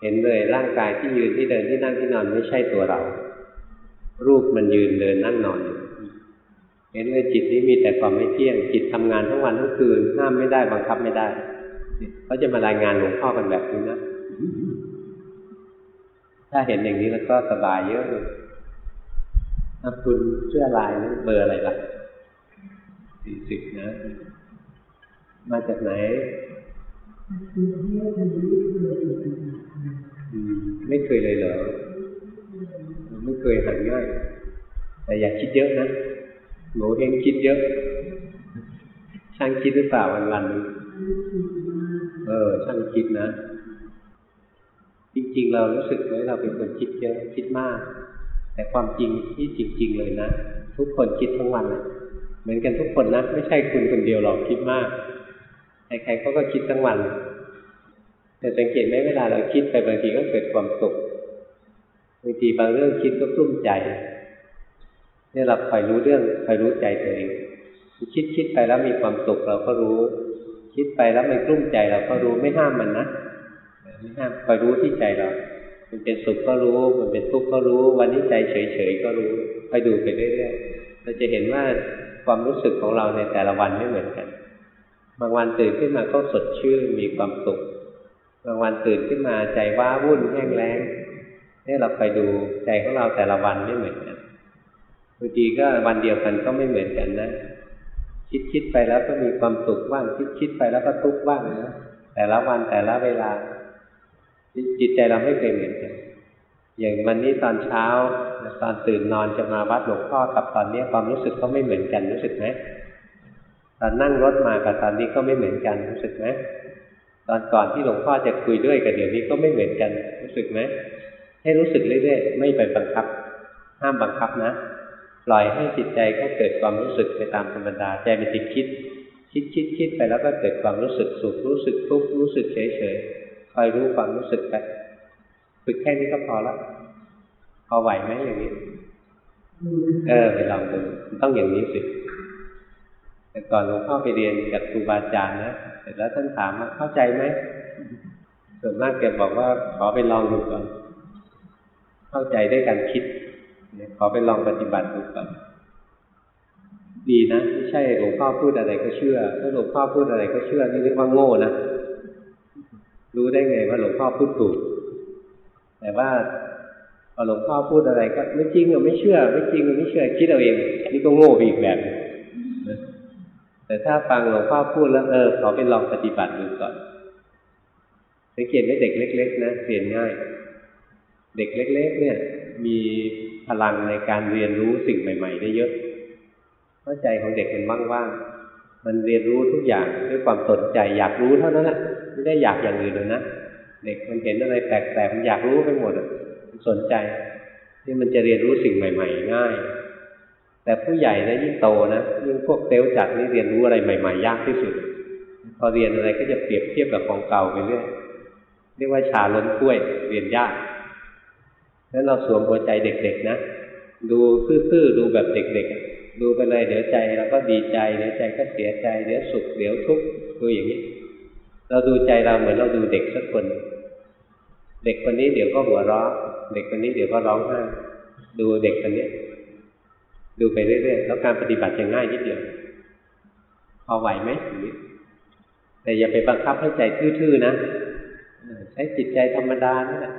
เห็นเลยร่างกายที่ยืนที่เดินที่นั่งที่นอนไม่ใช่ตัวเรา รูปมันยืนเดินนั่งนอนเห็นเลยจิตนี้มีแต่ความไม่เที่ยง จิตทำงานทั้งวันทั้งคืนห้ามไม่ได้บังคับไม่ได้เขาจะมารายงานหลวงพ่อกันแบบนี้นะถ้าเห็นอย่างนี้แล้วก็สบายเยอะเลยถ้าคุณเสื้อลายนี่เบอร์อะไรล่ะสี่สิบนะ มาจากไหนอ ไม่เคยเลยเหรอไม่เคยหันง่าย แต่อย่าคิดเยอะนะหนูเองคิดเยอะ ช่างคิดหรือเปล่าวันวันๆนึงเออ ช่างคิดนะ จริง ๆ เรารู้สึกไหมเราเป็นคนคิดเยอะคิดมาก แต่ความจริงที่จริง ๆ เลยนะ ทุกคนคิดทั้งวันเลยเหมือนกันทุกคนนะ ไม่ใช่คุณคนเดียวหรอกคิดมาก ใครๆเขาก็คิดทั้งวัน แต่สังเกตไหมเวลาเราคิดไปบางทีก็เกิดความสุขบางทีบางเรื่องคิดก็กลุ้มใจนี่เราคอยรู้เรื่องคอยรู้ใจตัวเองคิดคิดไปแล้วมีความสุขเราก็รู้ คิดไปแล้วมันกลุ้มใจเราก็รู้ไม่ห้ามมันนะไม่ห้ามคอยรู้ที่ใจเรา มันเป็นสุขก็รู้ มันเป็นทุกข์ก็รู้ วันนี้ใจเฉยๆก็รู้คอยดูไปเรื่อยๆเราจะเห็นว่าความรู้สึกของเราในแต่ละวันไม่เหมือนกัน บางวันตื่นขึ้นมาก็สดชื่นมีความสุข บางวันตื่นขึ้นมาใจว้าวุ่นแห้งแล้งนี่เราไปดูใจของเราแต่ละวันไม่เหมือนกันบางทีก็วันเดียวกันก็ไม่เหมือนกันนะคิดคิดไปแล้วก็มีความสุขบ้างคิดคิดไปแล้วก็ทุกข์บ้างนะแต่ละวันแต่ละเวลา จิตใจเราไม่เคยเหมือนกันอย่างวันนี้ตอนเช้าตอนตื่นนอนจะมาวัดหลวงพ่อกับตอนนี้ความรู้สึกก็ไม่เหมือนกันรู้สึกไหมตอนนั่งรถมากับตอนนี้ก็ไม่เหมือนกันรู้สึกไหม ตอนก่อนที่หลวงพ่อจะคุยด้วยกับเดี๋ยวนี้ก็ไม่เหมือนกัน รู้สึกไหมให้รู้สึกเรื่อยๆไม่ไปบังคับ ห้ามบังคับนะปล่อยให้จิตใจก็เกิดความรู้สึกไปตามธรรมดาใจมันจะคิด คิดคิดคิดไปแล้วก็เกิดความรู้สึกสุขรู้สึกทุกข์รู้สึกเฉยเฉยคอยรู้ความรู้สึกไปฝึกแค่นี้ก็พอละพอไหวไหมอย่างนี้ เออไปลองดูต้องอย่างนี้สิ แต่ก่อนหลวงพ่อไปเรียนกับครูบาอาจารย์นะเสร็จแล้วท่านถามว่าเข้าใจไหมส่วนมากแกบอกว่าขอไปลองดูก่อนเข้าใจได้การคิดขอไปลองปฏิบัติดูก่อนดีนะไม่ใช่หลวงพ่อพูดอะไรก็เชื่อถ้าหลวงพ่อพูดอะไรก็เชื่อนี่เรียกว่าโง่นะรู้ได้ไงว่าหลวงพ่อพูดถูก แต่ว่าพอหลวงพ่อพูดอะไรก็ไม่จริงหรือไม่เชื่อ ไม่จริงหรือไม่เชื่อคิดเอาเอง นี่ก็โง่ไปอีกแบบ แต่ถ้าฟังหลวงพ่อพูดแล้วเออขอไปลองปฏิบัติดูก่อนสังเกตไหมเด็กเล็ก ๆ นะเรียนง่าย เด็กเล็ก ๆ เนี่ย มีพลังในการเรียนรู้สิ่งใหม่ ๆ ได้เยอะเพราะใจของเด็กมันว่างๆมันเรียนรู้ทุกอย่างด้วยความสนใจอยากรู้เท่านั้นแหละไม่ได้อยากอย่างอื่นเลยนะเด็กมันเห็นอะไรแปลกๆมันอยากรู้ไปหมดมันสนใจ ที่มันจะเรียนรู้สิ่งใหม่ ๆ ง่าย แต่ผู้ใหญ่นะยิ่งโตนะยิ่งพวกเซลล์จัดนี่เรียนรู้อะไรใหม่ ๆ ยากที่สุด พอเรียนอะไรก็จะเปรียบเทียบกับของเก่าไปเรื่อยเรียกว่าชาล้นกล้วยเรียนยากแล้วเราสวมหัวใจเด็กๆนะดูซื่อๆดูแบบเด็กๆ ดูไปเลยเดี๋ยวใจเราก็ดีใจเดี๋ยวใจก็เสียใจเดี๋ยวสุขเดี๋ยวทุกข์ดูอย่างนี้ เราดูใจเราเหมือนเราดูเด็กสักคน เด็กคนนี้เดี๋ยวก็หัวเราะเด็กคนนี้เดี๋ยวก็ร้องไห้ดูเด็กคนนี้ ดูไปเรื่อยๆแล้วการปฏิบัติจะง่ายนิดเดียวพอไหวไหมอย่างนี้แต่อย่าไปบังคับให้ใจทื่อๆนะใช้จิตใจธรรมดานี่แหละ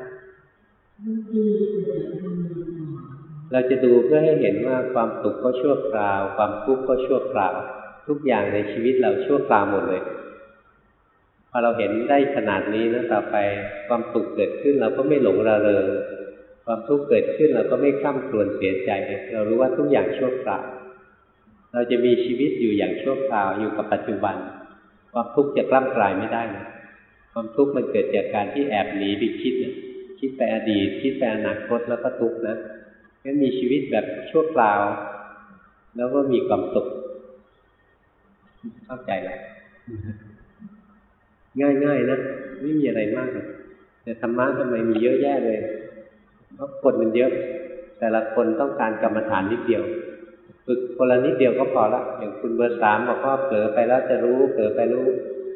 เราจะดูเพื่อให้เห็นว่าความสุขก็ชั่วคราว ความทุกข์ก็ชั่วคราว ทุกอย่างในชีวิตเราชั่วคราวหมดเลยพอเราเห็นได้ขนาดนี้นะต่อไปความสุขเกิดขึ้นเราก็ไม่หลงระเริง ความทุกข์เกิดขึ้นเราก็ไม่คล่ำครวญเสียใจ เรารู้ว่าทุกอย่างชั่วคราว เราจะมีชีวิตอยู่อย่างชั่วคราวอยู่กับปัจจุบัน ความทุกข์จะกล้ำกลายไม่ได้นะความทุกข์มันเกิดจากการที่แอบหนีไปคิดนะคิดไปอดีต คิดไปอนาคตแล้วก็ทุกข์นะงั้นมีชีวิตแบบชั่วคราว แล้วก็มีความสุขเข้าใจแล้วง่ายๆนะไม่มีอะไรมากเลยแต่ธรรมะทำไมมีเยอะแยะเลย เพราะคนมันเยอะ แต่ละคนต้องการกรรมฐานนิดเดียว ฝึกคนละนิดเดียวก็พอละอย่างคุณเบอร์สามบอกว่าเผลอไปแล้วจะรู้เผลอไปรู้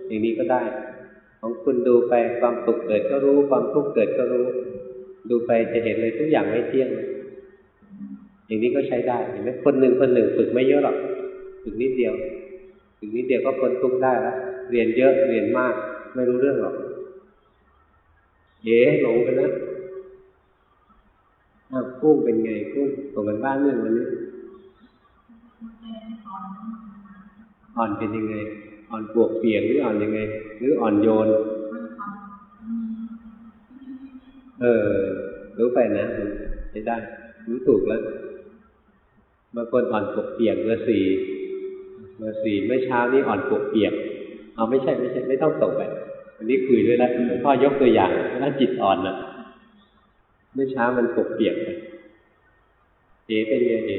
อย่างนี้ก็ได้ ของคุณดูไปความสุขเกิดก็รู้ความทุกข์เกิดก็รู้ ดูไปจะเห็นเลยทุกอย่างไม่เที่ยง อย่างนี้ก็ใช้ได้เห็นไหมคนหนึ่งคนหนึ่งฝึกไม่เยอะหรอกฝึกนิดเดียวฝึกนิดเดียวก็พ้นทุกข์ได้แล้วเรียนเยอะเรียนมาก ไม่รู้เรื่องหรอกเอ๋หลงไปแล้ว อากุ้งเป็นไงกุ้งส่งกันบ้านเรื่องวันนี้อ่อนเป็นยังไง อ่อนปวกเปียกหรืออ่อนยังไง หรืออ่อนโยน เออ รู้ไปนะใช้ได้ รู้ถูกแล้วบางคนอ่อนปวกเปียกเบอร์สี่เบอร์สี่เมื่อเช้านี้อ่อนปวกเปียกเอาไม่ใช่ไม่ใช่ ไม่ต้องส่งไปวันนี้คุยด้วยแล้วพ่อยกตัวอย่างถ้าจิตอ่อนนะ เมื่อเช้ามันปกเปียกไปเอ๋เป็นไงเอ๋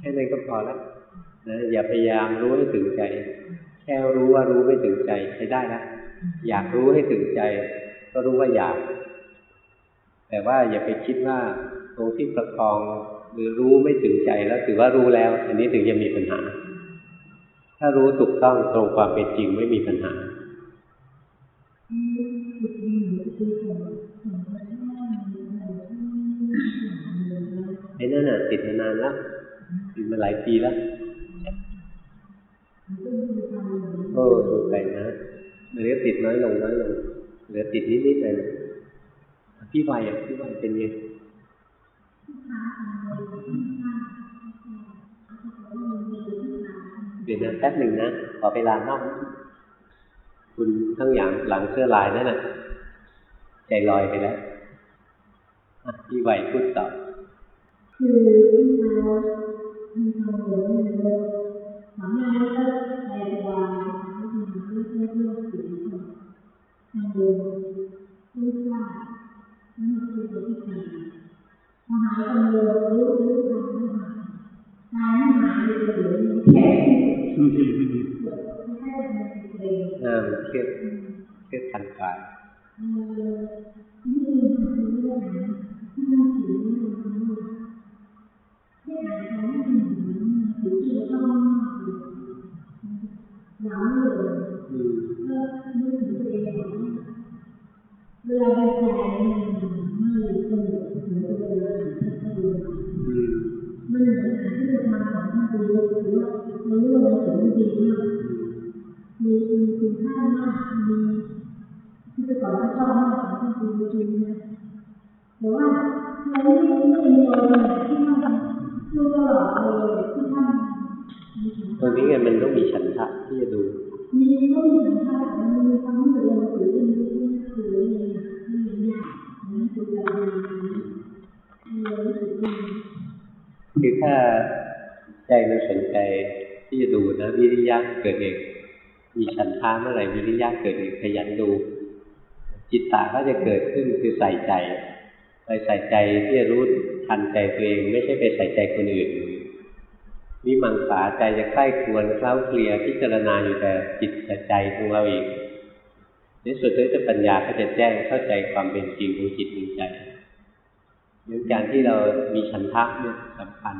แค่นั้นก็พอแล้วนะอย่าพยายามรู้ให้ถึงใจ แค่รู้ว่ารู้ไม่ถึงใจใช้ได้นะอยากรู้ให้ถึงใจ ก็รู้ว่าอยาก แต่ว่าอย่าไปคิดว่าตรงที่ประคอง หรือรู้ไม่ถึงใจแล้วถือว่ารู้แล้ว อันนี้ถึงจะมีปัญหา ถ้ารู้ถูกต้องตรงความเป็นจริงไม่มีปัญหาไอ้นั่นน่ะติดมานานแล้วติดมาหลายปีแล้วโอ้ดูไปนะเหลือติดน้อยลงน้อยลงเหลือติดนิดนิดเลยนะพี่วัยอะพี่วัยเป็นไง เดี๋ยวนะแป๊บหนึ่งนะ ขอเวลานอก คุณทั้งอย่างหลังเสื้อลายนั่นน่ะ ใจลอยไปแล้วพี่วัยพูดต่อ คือที่เขามีความเหลือเงินหวังงานก็แปลว่าทำให้ทำให้เรื่องสิ่งที่ทำเดินรู้ว่านั่นคือตัวที่ทำ พอหายกังวลรู้รู้ทางไม่หายกายไม่หายเลยเหลือแค่ไม่ใช่เป็นเองอ่ามันเครียดเครียดทางกายเออนี่คือเรื่องที่มันถือว่า มันที่อ่านเหมือนถือที่ต้องหนาวเลยอืมก็นึกถึงตัวเองเวลาเป็นใจมันไม่สงบเหมือนเวลาที่เขาดูอืมมันเหมือนอ่านที่จะหรือว่ารู้ว่ามันถึงดีมากมีมีคุณค่ามากมีที่จะก่อนว่าชอบมากของมันดีจริงนะแต่ว่าเราไม่ไม่มีอะไรที่มันรู้ตลอดเลยที่ท่านมีตรงนี้ไงมันต้องมีฉันทะที่จะดู มีก็มีสัมภาษณ์มันมีความรู้สึกเราถือเป็นที่ถือเอง ใจมันสนใจที่จะดูนะวิริยะเกิดเองมีฉันทะเมื่อไหร่วิริยะเกิดเองขยันดู จิตตาก็จะเกิดขึ้นคือใส่ใจไปใส่ใจที่จะรู้ทันใจตัวเองไม่ใช่ไปใส่ใจคนอื่นวิมังสาใจจะใคร่ควรเคล้าเคลียพิจารณาอยู่แต่จิตแต่ใจของเราเองในสุดแล้วจะปัญญาก็จะแจ้งเข้าใจความเป็นจริงของจิตของใจดังการที่เรามีฉันทะเนี่ยสำคัญ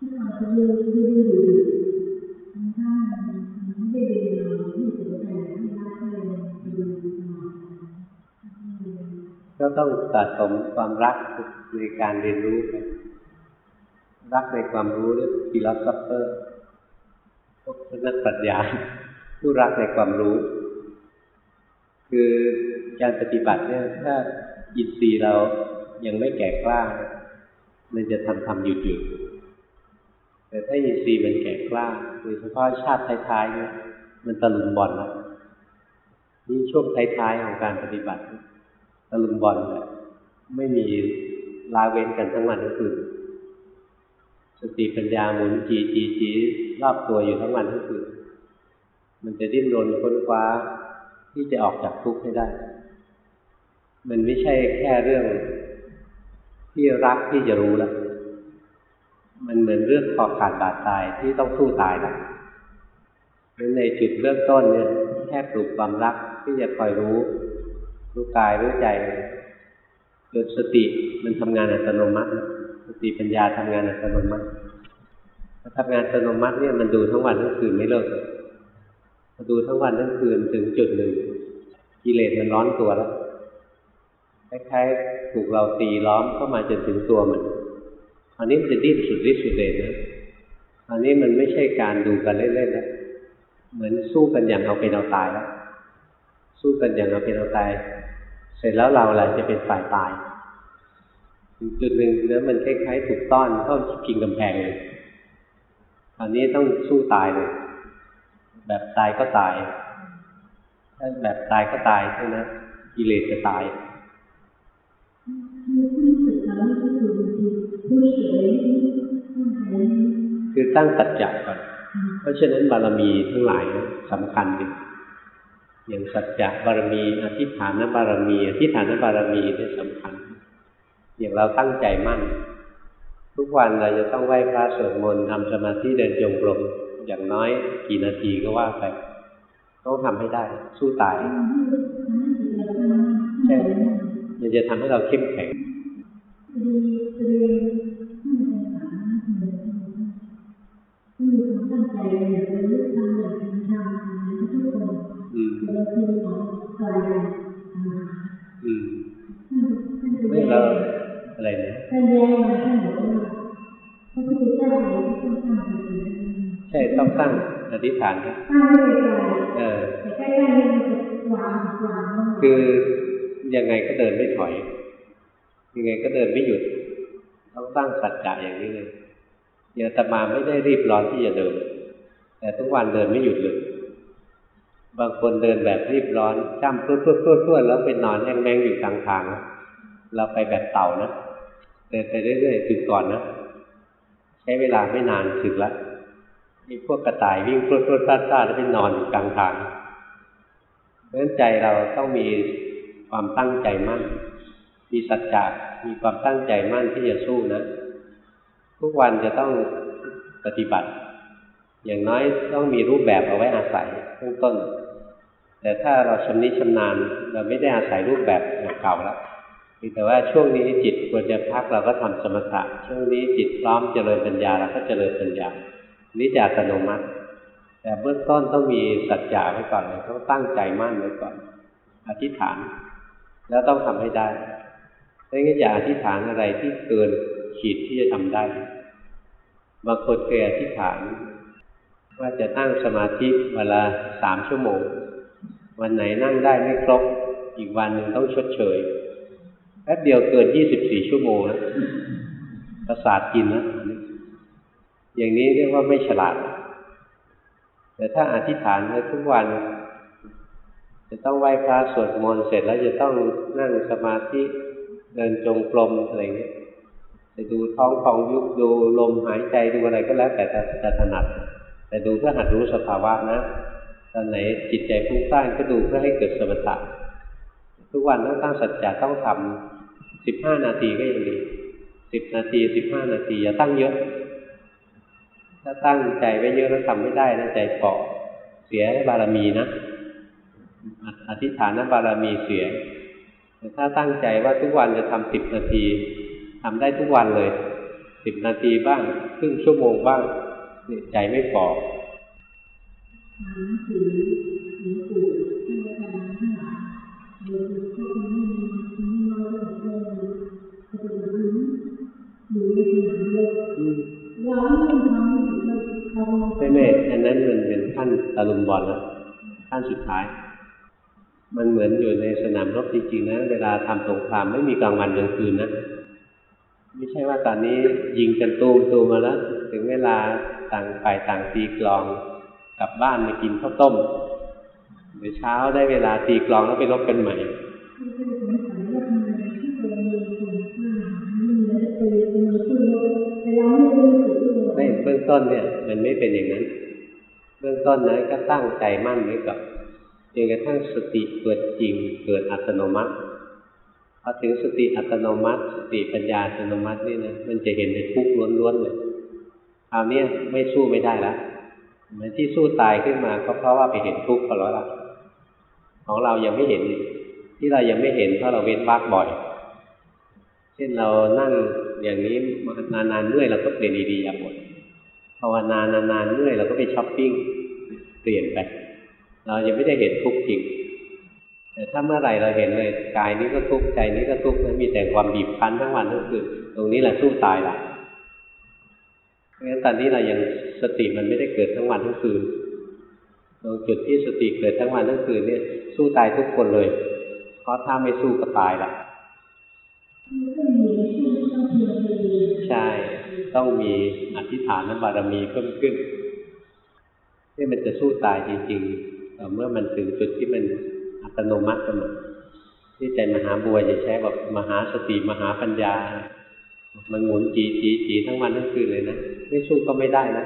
ที่เราจะดูดูดูดูมันถ้ามันไม่ได้ดูเราที่สนใจที่รักก็เลยดูมาก็ต้องสะสมความรักในการเรียนรู้ไปรักในความรู้เรียกฟิล o สเปอร์พวกนักปรัชญาผู้รักในความรู้ คือการปฏิบัติเนี่ยถ้าอินทรีย์เรายังไม่แก่กล้า มันจะทำทำหยุดหยุด แต่ถ้าอินทรีย์มันแก่กล้าโดยเฉพาะชาติท้ายๆเนี่ยมันตะลุมบอลแล้วนี่ช่วงท้ายๆของการปฏิบัติตะลุมบอลแบบไม่มีลาเว้นกันทั้งวันทั้งคืนสติปัญญาหมุนจีจีจีรอบตัวอยู่ทั้งวันทั้งคืนมันจะดิ้นรนค้นคว้าที่จะออกจากทุกข์ให้ได้ มันไม่ใช่แค่เรื่องที่รักที่จะรู้แล้ว มันเหมือนเรื่องคอขาดบาดตายที่ต้องสู้ตายแล้วในจุดเริ่มต้นเนี่ยแค่ปลูกความรักที่จะคอยรู้รู้กายรู้ใจจนสติมันทำงานอัตโนมัติ สติปัญญาทำงานอัตโนมัติถ้าทำงานอัตโนมัติเนี่ยมันดูทั้งวันทั้งคืนไม่เลิกพอดูทั้งวันทั้งคืนถึงจุดหนึ่งกิเลสมันร้อนตัวแล้วคล้ายๆถูกเราตีล้อมเข้ามาจนถึงตัวมัน อันนี้มันจะดิ้นสุดฤทธิ์สุดเดชนะอันนี้มันไม่ใช่การดูกันเล่นๆแล้วเหมือนสู้กันอย่างเอาเป็นเอาตายแล้วสู้กันอย่างเอาเป็นเอาตาย เสร็จแล้วเราแหละจะเป็นฝ่ายตายจุดหนึ่งเนื้อมันคล้ายๆถูกต้อนเข้าพิงกำแพงเลยตอนนี้ต้องสู้ตายเลยแบบตายก็ตายถ้าแบบตายก็ตายใช่ไหมกิเลสจะตาย ผู้เฉยผู้หายคือตั้งสัจจะก่อน เพราะฉะนั้นบารมีทั้งหลายสำคัญดิอย่างสัจจะบารมีอธิษฐานบารมีอธิษฐานบารมีเนี่ยสำคัญ อย่างเราตั้งใจมั่น ทุกวันเราจะต้องไหว้พระสวดมนต์ทำสมาธิเดินจงกรมอย่างน้อยกี่นาทีก็ว่าไปต้องทำให้ได้ สู้ตายใช่มันจะทำให้เราเข้มแข็ง มีความตั้งใจอยากจะรู้ทำอยากจะทำทุกคนแต่เราคือของกายอืมท่านท่านไม่เราอะไรนะท่านแย้งมาท่านบอกว่าพระพุทธเจ้าเองต้องตั้งใจใช่ต้องตั้งอธิษฐานครับตั้งไม่ไกลเออแต่ใกล้ๆนี่มันจะวางวางคือยังไงก็เดินไม่ถอย ยังไงก็เดินไม่หยุด ต้องตั้งสัจจะอย่างนี้เลยอย่าตมาไม่ได้รีบร้อนที่จะเดิน แต่ทุกวันเดินไม่หยุดเลยบางคนเดินแบบรีบร้อนจ้ำพรวดพรวดพรวดพรวดแล้วไปนอนแห้งๆอยู่กลางทางเราไปแบบเต่านะเดินไปเรื่อยๆถึงก่อนนะใช้เวลาไม่นานถึงละมีพวกกระต่ายวิ่งพรวดพรวดพลาดพลาดแล้วไปนอนอยู่กลางทางเพราะฉะนั้นใจเราต้องมีความตั้งใจมั่นมีสัจจะ มีความตั้งใจมั่นที่จะสู้นะ ทุกวันจะต้องปฏิบัติ อย่างน้อยต้องมีรูปแบบเอาไว้อาศัยเบื้องต้น แต่ถ้าเราชำนิชำนาญเราไม่ได้อาศัยรูปแบบแบบเก่าแล้วแต่ว่าช่วงนี้จิตควรจะพักเราก็ทำสมถะช่วงนี้จิตพร้อมเจริญปัญญาเราก็เจริญปัญญานี่จะอัตโนมัติ แต่เบื้องต้นต้องมีสัจจะไว้ก่อนเลยต้องตั้งใจมั่นไว้ก่อน อธิษฐาน แล้วต้องทำให้ได้ ไม่งั้นอย่าอธิษฐานอะไรที่เกินขีดที่จะทำได้ บางคนเคยอธิษฐาน ว่าจะนั่งสมาธิเวลาสามชั่วโมง วันไหนนั่งได้ไม่ครบ อีกวันหนึ่งต้องชดเชยแป๊บเดียวเกินยี่สิบสี่ชั่วโมงแล้วประสาทกินแล้วอย่างนี้เรียกว่าไม่ฉลาด แต่ถ้าอธิษฐานไว้ทุกวัน จะต้องไหว้พระสวดมนต์เสร็จแล้วจะต้องนั่งสมาธิ เดินจงกรมอะไรเงี้ยจะดูท้องฟองยุบดูลมหายใจดูอะไรก็แล้วแต่จะถนัด แต่ดูเพื่อหัดรู้สภาวะนะตอนไหนจิตใจฟุ้งซ่านก็ดูเพื่อให้เกิดสมถะทุกวันต้องตั้งสัจจะต้องทำสิบห้านาทีก็ยังดีสิบนาทีสิบห้านาทีอย่าตั้งเยอะ ถ้าตั้งใจไว้เยอะแล้วทำไม่ได้นะใจเปาะเสียบารมีนะอธิษฐานบารมีเสีย ถ้าตั้งใจว่าทุกวันจะทำสิบนาทีทำได้ทุกวันเลยสิบนาทีบ้างครึ่งชั่วโมงบ้างเนี่ยใจไม่ปอกหนังสือหลวงปู่อาจารย์ทั้งหลายเมีมีน้อยเหลือเกินปฏิบัตินี้อยู่ในสนามโลกเราไม่ทำให้เราเขาไม่ไม่อันนั้นมันเป็นขั้นตะลุมบอลแล้วขั้นสุดท้าย มันเหมือนอยู่ในสนามรบจริงๆนะเวลาทำสงครามไม่มีกลางวันกลางคืนนะไม่ใช่ว่าตอนนี้ยิงกันตูมตูมมาแล้ว ถึงเวลาต่างฝ่ายต่างตีกลองกลับบ้านไปกินข้าวต้มเดี๋ยวเช้าได้เวลาตีกลองแล้วไปรบกันใหม่ไม่เป็นเราไม่รู้สึกเลยไม่เบื้องต้นเนี่ย มันไม่เป็นอย่างนั้น เบื้องต้นนะก็ตั้งใจมั่นไว้ก่อน นกระทั่งสติเกิดจริงเกิดอัตโนมัติพอถึงสติอัตโนมัติ สติปัญญาอัตโนมัตินี่นะมันจะเห็นเป็นทุกข์ล้วนๆเลยคราวนี้ไม่สู้ไม่ได้แล้วเหมือนที่สู้ตายขึ้นมาก็เพราะว่าไปเห็นทุกข์ก็แล้วล่ะของเรายังไม่เห็น ที่เรายังไม่เห็นเพราะเราเว้นวักบ่อย เช่นเรานั่งอย่างนี้นานๆเมื่อยเราก็เปลี่ยนดีๆอย่างหมดภาวนานานๆเมื่อยเราก็ไปช้อปปิ้งเปลี่ยนไป เรายังไม่ได้เห็นทุกข์จริงแต่ถ้าเมื่อไหร่เราเห็นเลยกายนี้ก็ทุกข์ใจนี้ก็ทุกข์มีแต่ความบีบคั้นทั้งวันทั้งคืนตรงนี้แหละสู้ตายละเพราะฉะนั้นตอนนี้เรายังสติมันไม่ได้เกิดทั้งวันทั้งคืนตรงจุดที่สติเกิดทั้งวันทั้งคืนเนี่ยสู้ตายทุกคนเลย เพราะถ้าไม่สู้ก็ตายละใช่ ต้องมีอธิษฐานบารมีเพิ่มขึ้นนี่มันจะสู้ตายจริง ๆ เมื่อมันถึงจุดที่มันอัตโนมัติกันหมดที่ใจมหาบัวจะใช้แบบมหาสติมหาปัญญา มันหมุนจีจีจีทั้งวันทั้งคืนเลยนะไม่สู้ก็ไม่ได้นะ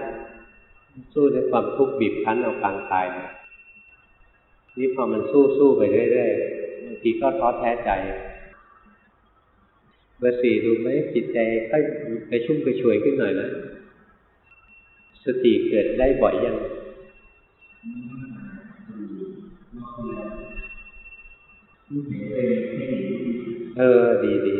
สู้ด้วยความทุกข์บีบคั้นเอาปางตายนะนี่พอมันสู้สู้ไปเรื่อยๆบางทีก็ท้อแท้ใจเบอร์สี่ดูไหมจิตใจค่อยกระชุ่มกระชวยขึ้นหน่อยนะสติเกิดได้บ่อยยัง เออ ดีดี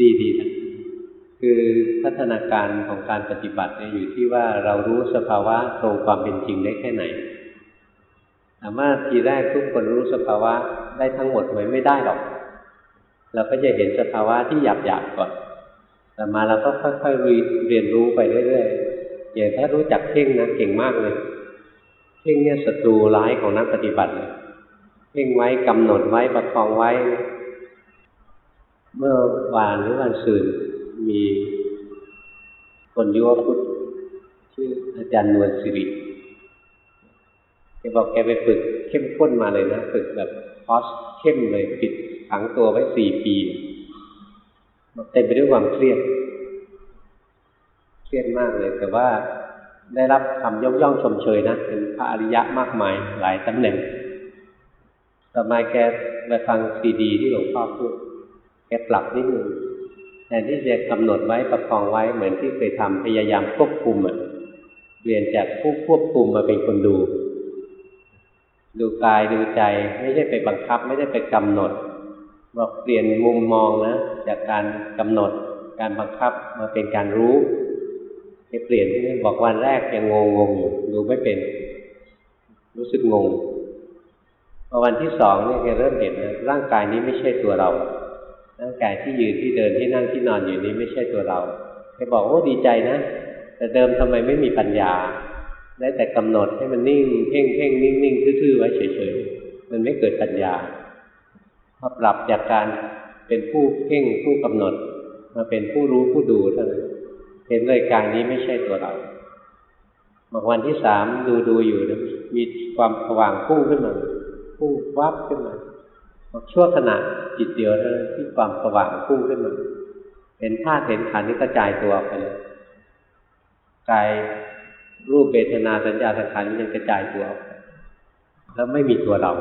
ดีดีนะคือพัฒนาการของการปฏิบัติเนี่ยอยู่ที่ว่าเรารู้สภาวะตรงความเป็นจริงได้แค่ไหนถามว่าทีแรกทุกคนรู้สภาวะได้ทั้งหมดไหมไม่ได้หรอก เราก็จะเห็นสภาวะที่หยาบหยาบก่อน แต่มาเราก็ค่อยๆเรียนรู้ไปเรื่อยๆอย่างถ้ารู้จักเพ่งนะเก่งมากเลยเพ่งเนี่ยศัตรูร้ายของนักปฏิบัติเลยเพ่งไว้กำหนดไว้ประคองไว้ เมื่อวานหรือวันศุกร์มีคนยุวพุทธชื่ออาจารย์นวลสิริแกบอกแกไปฝึกเข้มข้นมาเลยนะฝึกแบบคอสเข้มเลยปิดขังตัวไว้สี่ปี เต็มไปด้วยความเครียด เครียดมากเลย แต่ว่าได้รับคำยกย่องชมเชยนะเป็นพระอริยะมากมายหลายตำแหน่งต่อมาแกไปฟังซีดีที่หลวงพ่อพูดแกปรับนิดนึงแทนที่จะกำหนดไว้ประคองไว้เหมือนที่เคยทำพยายามควบคุมอะเปลี่ยนจากผู้ควบคุมมาเป็นคนดู ดูกายดูใจไม่ใช่ไปบังคับ ไม่ได้ไปกำหนด บอกเปลี่ยนมุมมองนะจากการกำหนดการบังคับมาเป็นการรู้ให้เปลี่ยนที่นี่บอกวันแรกยังงงงอยู่ดูไม่เป็น รู้สึกงงพอวันที่สองเนี่ยเริ่มเห็นนะร่างกายนี้ไม่ใช่ตัวเรา ร่างกายที่ยืนที่เดินที่นั่งที่นอนอยู่นี้ไม่ใช่ตัวเราแกบอกโอ้ดีใจนะ แต่เดิมทำไมไม่มีปัญญา ได้แต่กำหนดให้มันนิ่งเพ่งเพ่งนิ่งนิ่งทื่อๆไว้เฉยๆมันไม่เกิดปัญญา อปรับจากการเป็นผู้เพ่งผู้กำหนด มาเป็นผู้รู้ผู้ดูเท่านั้นเห็นเลยกายนี้ไม่ใช่ตัวเราบอกวันที่สามดูดูอยู่นะมีความสว่างพุ่งขึ้นมาพุ่งวับขึ้นมาบอกชั่วขณะจิตเดียวเท่านั้นที่ความสว่างพุ่งขึ้นมาเห็นธาตุเห็นขันนี่กระจายตัวไปเลยกายรูปเบทนาสัญญาสังขารนี่ยังกระจายตัวออกแล้วไม่มีตัวเรา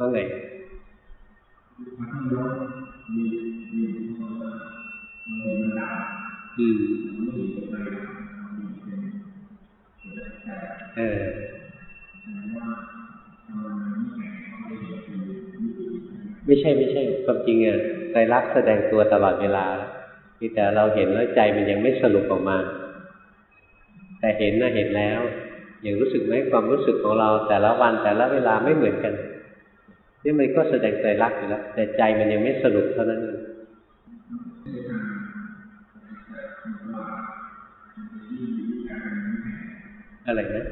ว่าไงอืมเออไม่ใช่ไม่ใช่ความจริงอะใจรักแสดงตัวตลอดเวลาที่แต่เราเห็นแล้วใจมันยังไม่สรุปออกมา แต่เห็นนะเห็นแล้ว อย่างรู้สึกไหมความรู้สึกของเราแต่ละวันแต่ละเวลาไม่เหมือนกัน นี่มันก็แสดงใจรักอยู่แล้วแต่ใจมันยังไม่สรุปเท่านั้นเองอะไรนะ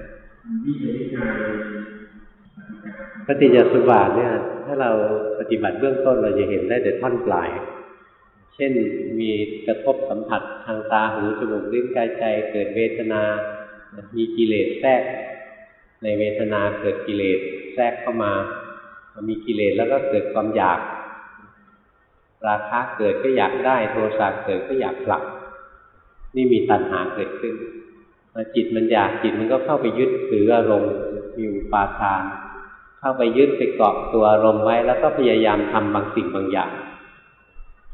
ปฏิจจสุบาทเนี่ย ถ้าเราปฏิบัติเบื้องต้นเราจะเห็นได้แต่ท่อนปลาย เช่นมีกระทบสัมผัสทางตาหูจมูกลิ้นกายใจ เกิดเวทนา มีกิเลสแทรก ในเวทนาเกิดกิเลสแทรกเข้ามา มีกิเลสแล้วก็เกิดความอยาก ราคะเกิดก็อยากได้ โทสะเกิดก็อยากผลัก นี่มีตัณหาเกิดขึ้นพอจิตมันอยากจิตมันก็เข้าไปยึดถืออารมณ์มีอุปาทาน เข้าไปยึดไปเกาะตัวอารมณ์ไว้ แล้วก็พยายามทำบางสิ่งบางอย่าง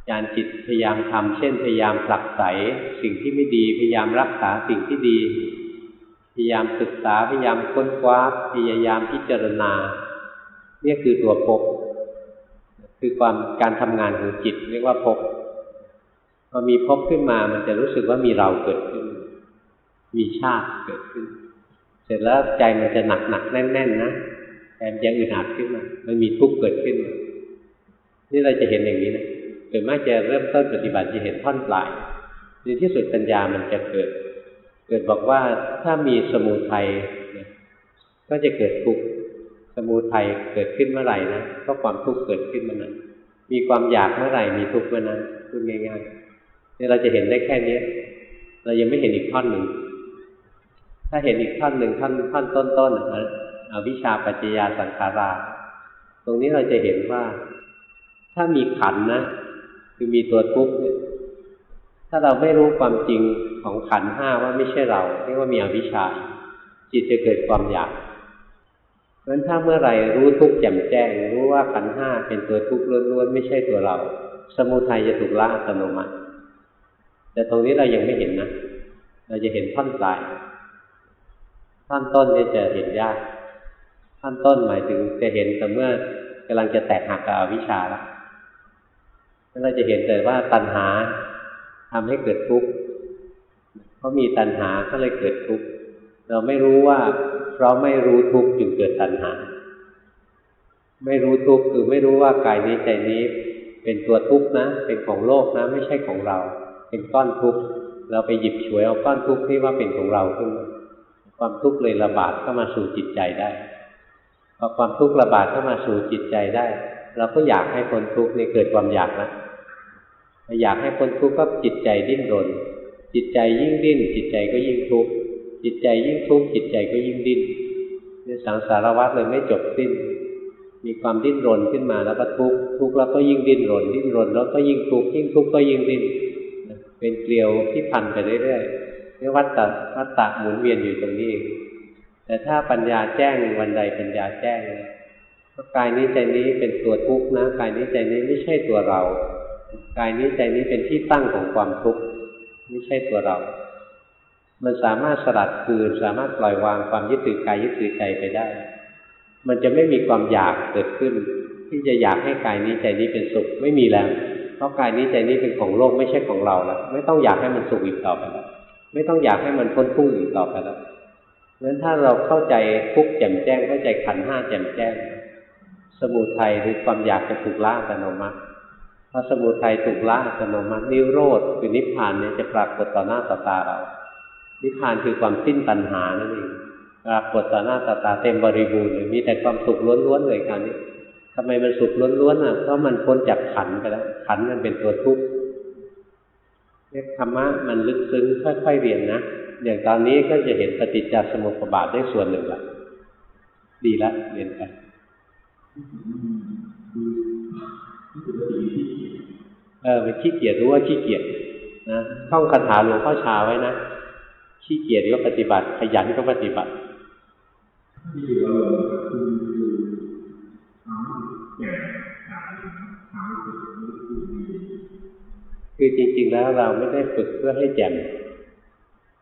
ยานจิตพยายามทำเช่น พยายามผลักไสสิ่งที่ไม่ดี พยายามรักษาสิ่งที่ดี พยายามศึกษาพยายามค้นคว้าพยายามพิจารณา นี่คือตัวภพคือความการทำงานของจิต เรียกว่าภพพอมีภพขึ้นมา มันจะรู้สึกว่ามีเราเกิดขึ้น มีชาติเกิดขึ้น เสร็จแล้วใจมันจะหนักหนักแน่นๆนนะใจมันจะอึดอัดขึ้นมา มันมีทุกข์เกิดขึ้นมานี่เราจะเห็นอย่างนี้นะโดมากจะเริ่มต้นปฏิบัติจะเห็นท่อนปลายในที่สุดปัญญามันจะเกิด เกิดบอกว่าถ้ามีสมุทัยก็จะเกิดทุกข์ สมุทัยเกิดขึ้นเมื่อไหร่นะก็ความทุกข์เกิดขึ้นเมื่อนั้น มีความอยากเมื่อไหร่มีทุกข์เมื่อนั้นพูดง่ายๆนี่เราจะเห็นได้แค่นี้เรายังไม่เห็นอีกท่อนหนึ่ง ถ้าเห็นอีกท่อนหนึ่งท่อนท่อนต้นๆอวิชชาปัจจยาสังขารา ตรงนี้เราจะเห็นว่า ถ้ามีขันนะ คือมีตัวทุกข์เนี่ยถ้าเราไม่รู้ความจริงของขันห้าว่าไม่ใช่เราเรียกว่ามีอวิชชาจิตจะเกิดความอยาก เพราะฉะนั้นถ้าเมื่อไหร่รู้ทุกข์แจ่มแจ้ง รู้ว่าขันห้าเป็นตัวทุกข์ล้วนๆไม่ใช่ตัวเรา สมุทัยจะถูกละอัตโนมัติ แต่ตรงนี้เรายังไม่เห็นนะ เราจะเห็นท่อนปลายท่อนต้นนี่จะเห็นยากท่อนต้นหมายถึงจะเห็นแต่เมื่อกำลังจะแตกหักกับอวิชชาแล้วเราจะเห็นแต่ว่าตัณหาทำให้เกิดทุกข์เพราะมีตัณหาก็เลยเกิดทุกข์เราไม่รู้ว่า เพราะไม่รู้ทุกข์จึงเกิดตัณหา ไม่รู้ทุกข์คือไม่รู้ว่ากายนี้ใจนี้ เป็นตัวทุกข์นะ เป็นของโลกนะ ไม่ใช่ของเรา เป็นก้อนทุกข์เราไปหยิบฉวยเอาก้อนทุกข์ที่ว่าเป็นของเราขึ้นมาความทุกข์เลยระบาดเข้ามาสู่จิตใจได้พอความทุกข์ระบาดเข้ามาสู่จิตใจได้เราก็อยากให้พ้นทุกข์นี่เกิดความอยากนะอยากให้พ้นทุกข์ก็จิตใจดิ้นรนจิตใจยิ่งดิ้น จิตใจก็ยิ่งทุกข์ จิตใจยิ่งทุกข์จิตใจก็ยิ่งดิ้นเนี่ยสังสารวัฏเลยไม่จบสิ้น มีความดิ้นรนขึ้นมาแล้วก็ทุกข์ทุกข์แล้วก็ยิ่งดิ้นรน ดิ้นรนแล้วก็ยิ่งทุกข์ยิ่งทุกข์ก็ยิ่งดิ้นเป็นเกลียวที่พันไปเรื่อยๆเรียวัฏฏะวัฏฏะหมุนเวียนอยู่ตรงนี้เองแต่ถ้าปัญญาแจ้งวันใดปัญญาแจ้งก็กายนี้ใจนี้เป็นตัวทุกข์นะกายนี้ใจนี้ไม่ใช่ตัวเรา กายนี้ใจนี้เป็นที่ตั้งของความทุกข์ไม่ใช่ตัวเรา มันสามารถสลัดคืน สามารถปล่อยวางความยึดถือกายยึดถือใจไปได้ มันจะไม่มีความอยากเกิดขึ้น ที่จะอยากให้กายนี้ใจนี้เป็นสุขไม่มีแล้วเพราะกายนี้ใจนี้เป็นของโลกไม่ใช่ของเราแล้วไม่ต้องอยากให้มันสุขอีกต่อไปแล้วไม่ต้องอยากให้มันพ้นทุกข์อีกต่อไปแล้วเพราะฉะนั้นถ้าเราเข้าใจทุกข์แจ่มแจ้งเข้าใจขันห้าแจ่มแจ้ง สมุทัยหรือความอยากจะถูกละอัตโนมัติพอสมุทัยถูกละอัตโนมัตินิโรธคือนิพพานเนี่ยจะปรากฏต่อหน้าต่อตาเรา นิพพานคือความสิ้นตัณหานั่นเองปรากฏต่อหน้าต่อตาเต็มบริบูรณ์มีแต่ความสุขล้วนๆเลยคราวนี้ทำไมมันสุขล้วนๆอะเพราะมันพ้นจากขันไปแล้วขันมันเป็นตัวทุกข์เรียกธรรมะมันลึกซึ้งค่อยๆเรียนนะอย่างตอนนี้ก็จะเห็นปฏิจจสมุปบาทได้ส่วนหนึ่งละดีละเรียนไปเออไปขี้เกียจรู้ว่าขี้เกียจนะท่องคาถาหลวงพ่อชาไว้นะ ขี้เกียจก็ปฏิบัติ ขยันก็ปฏิบัติที่เราคือคือทำแก่ขายทำสุดคือดีคือจริง ๆ แล้วเราไม่ได้ฝึกเพื่อให้แจ่ม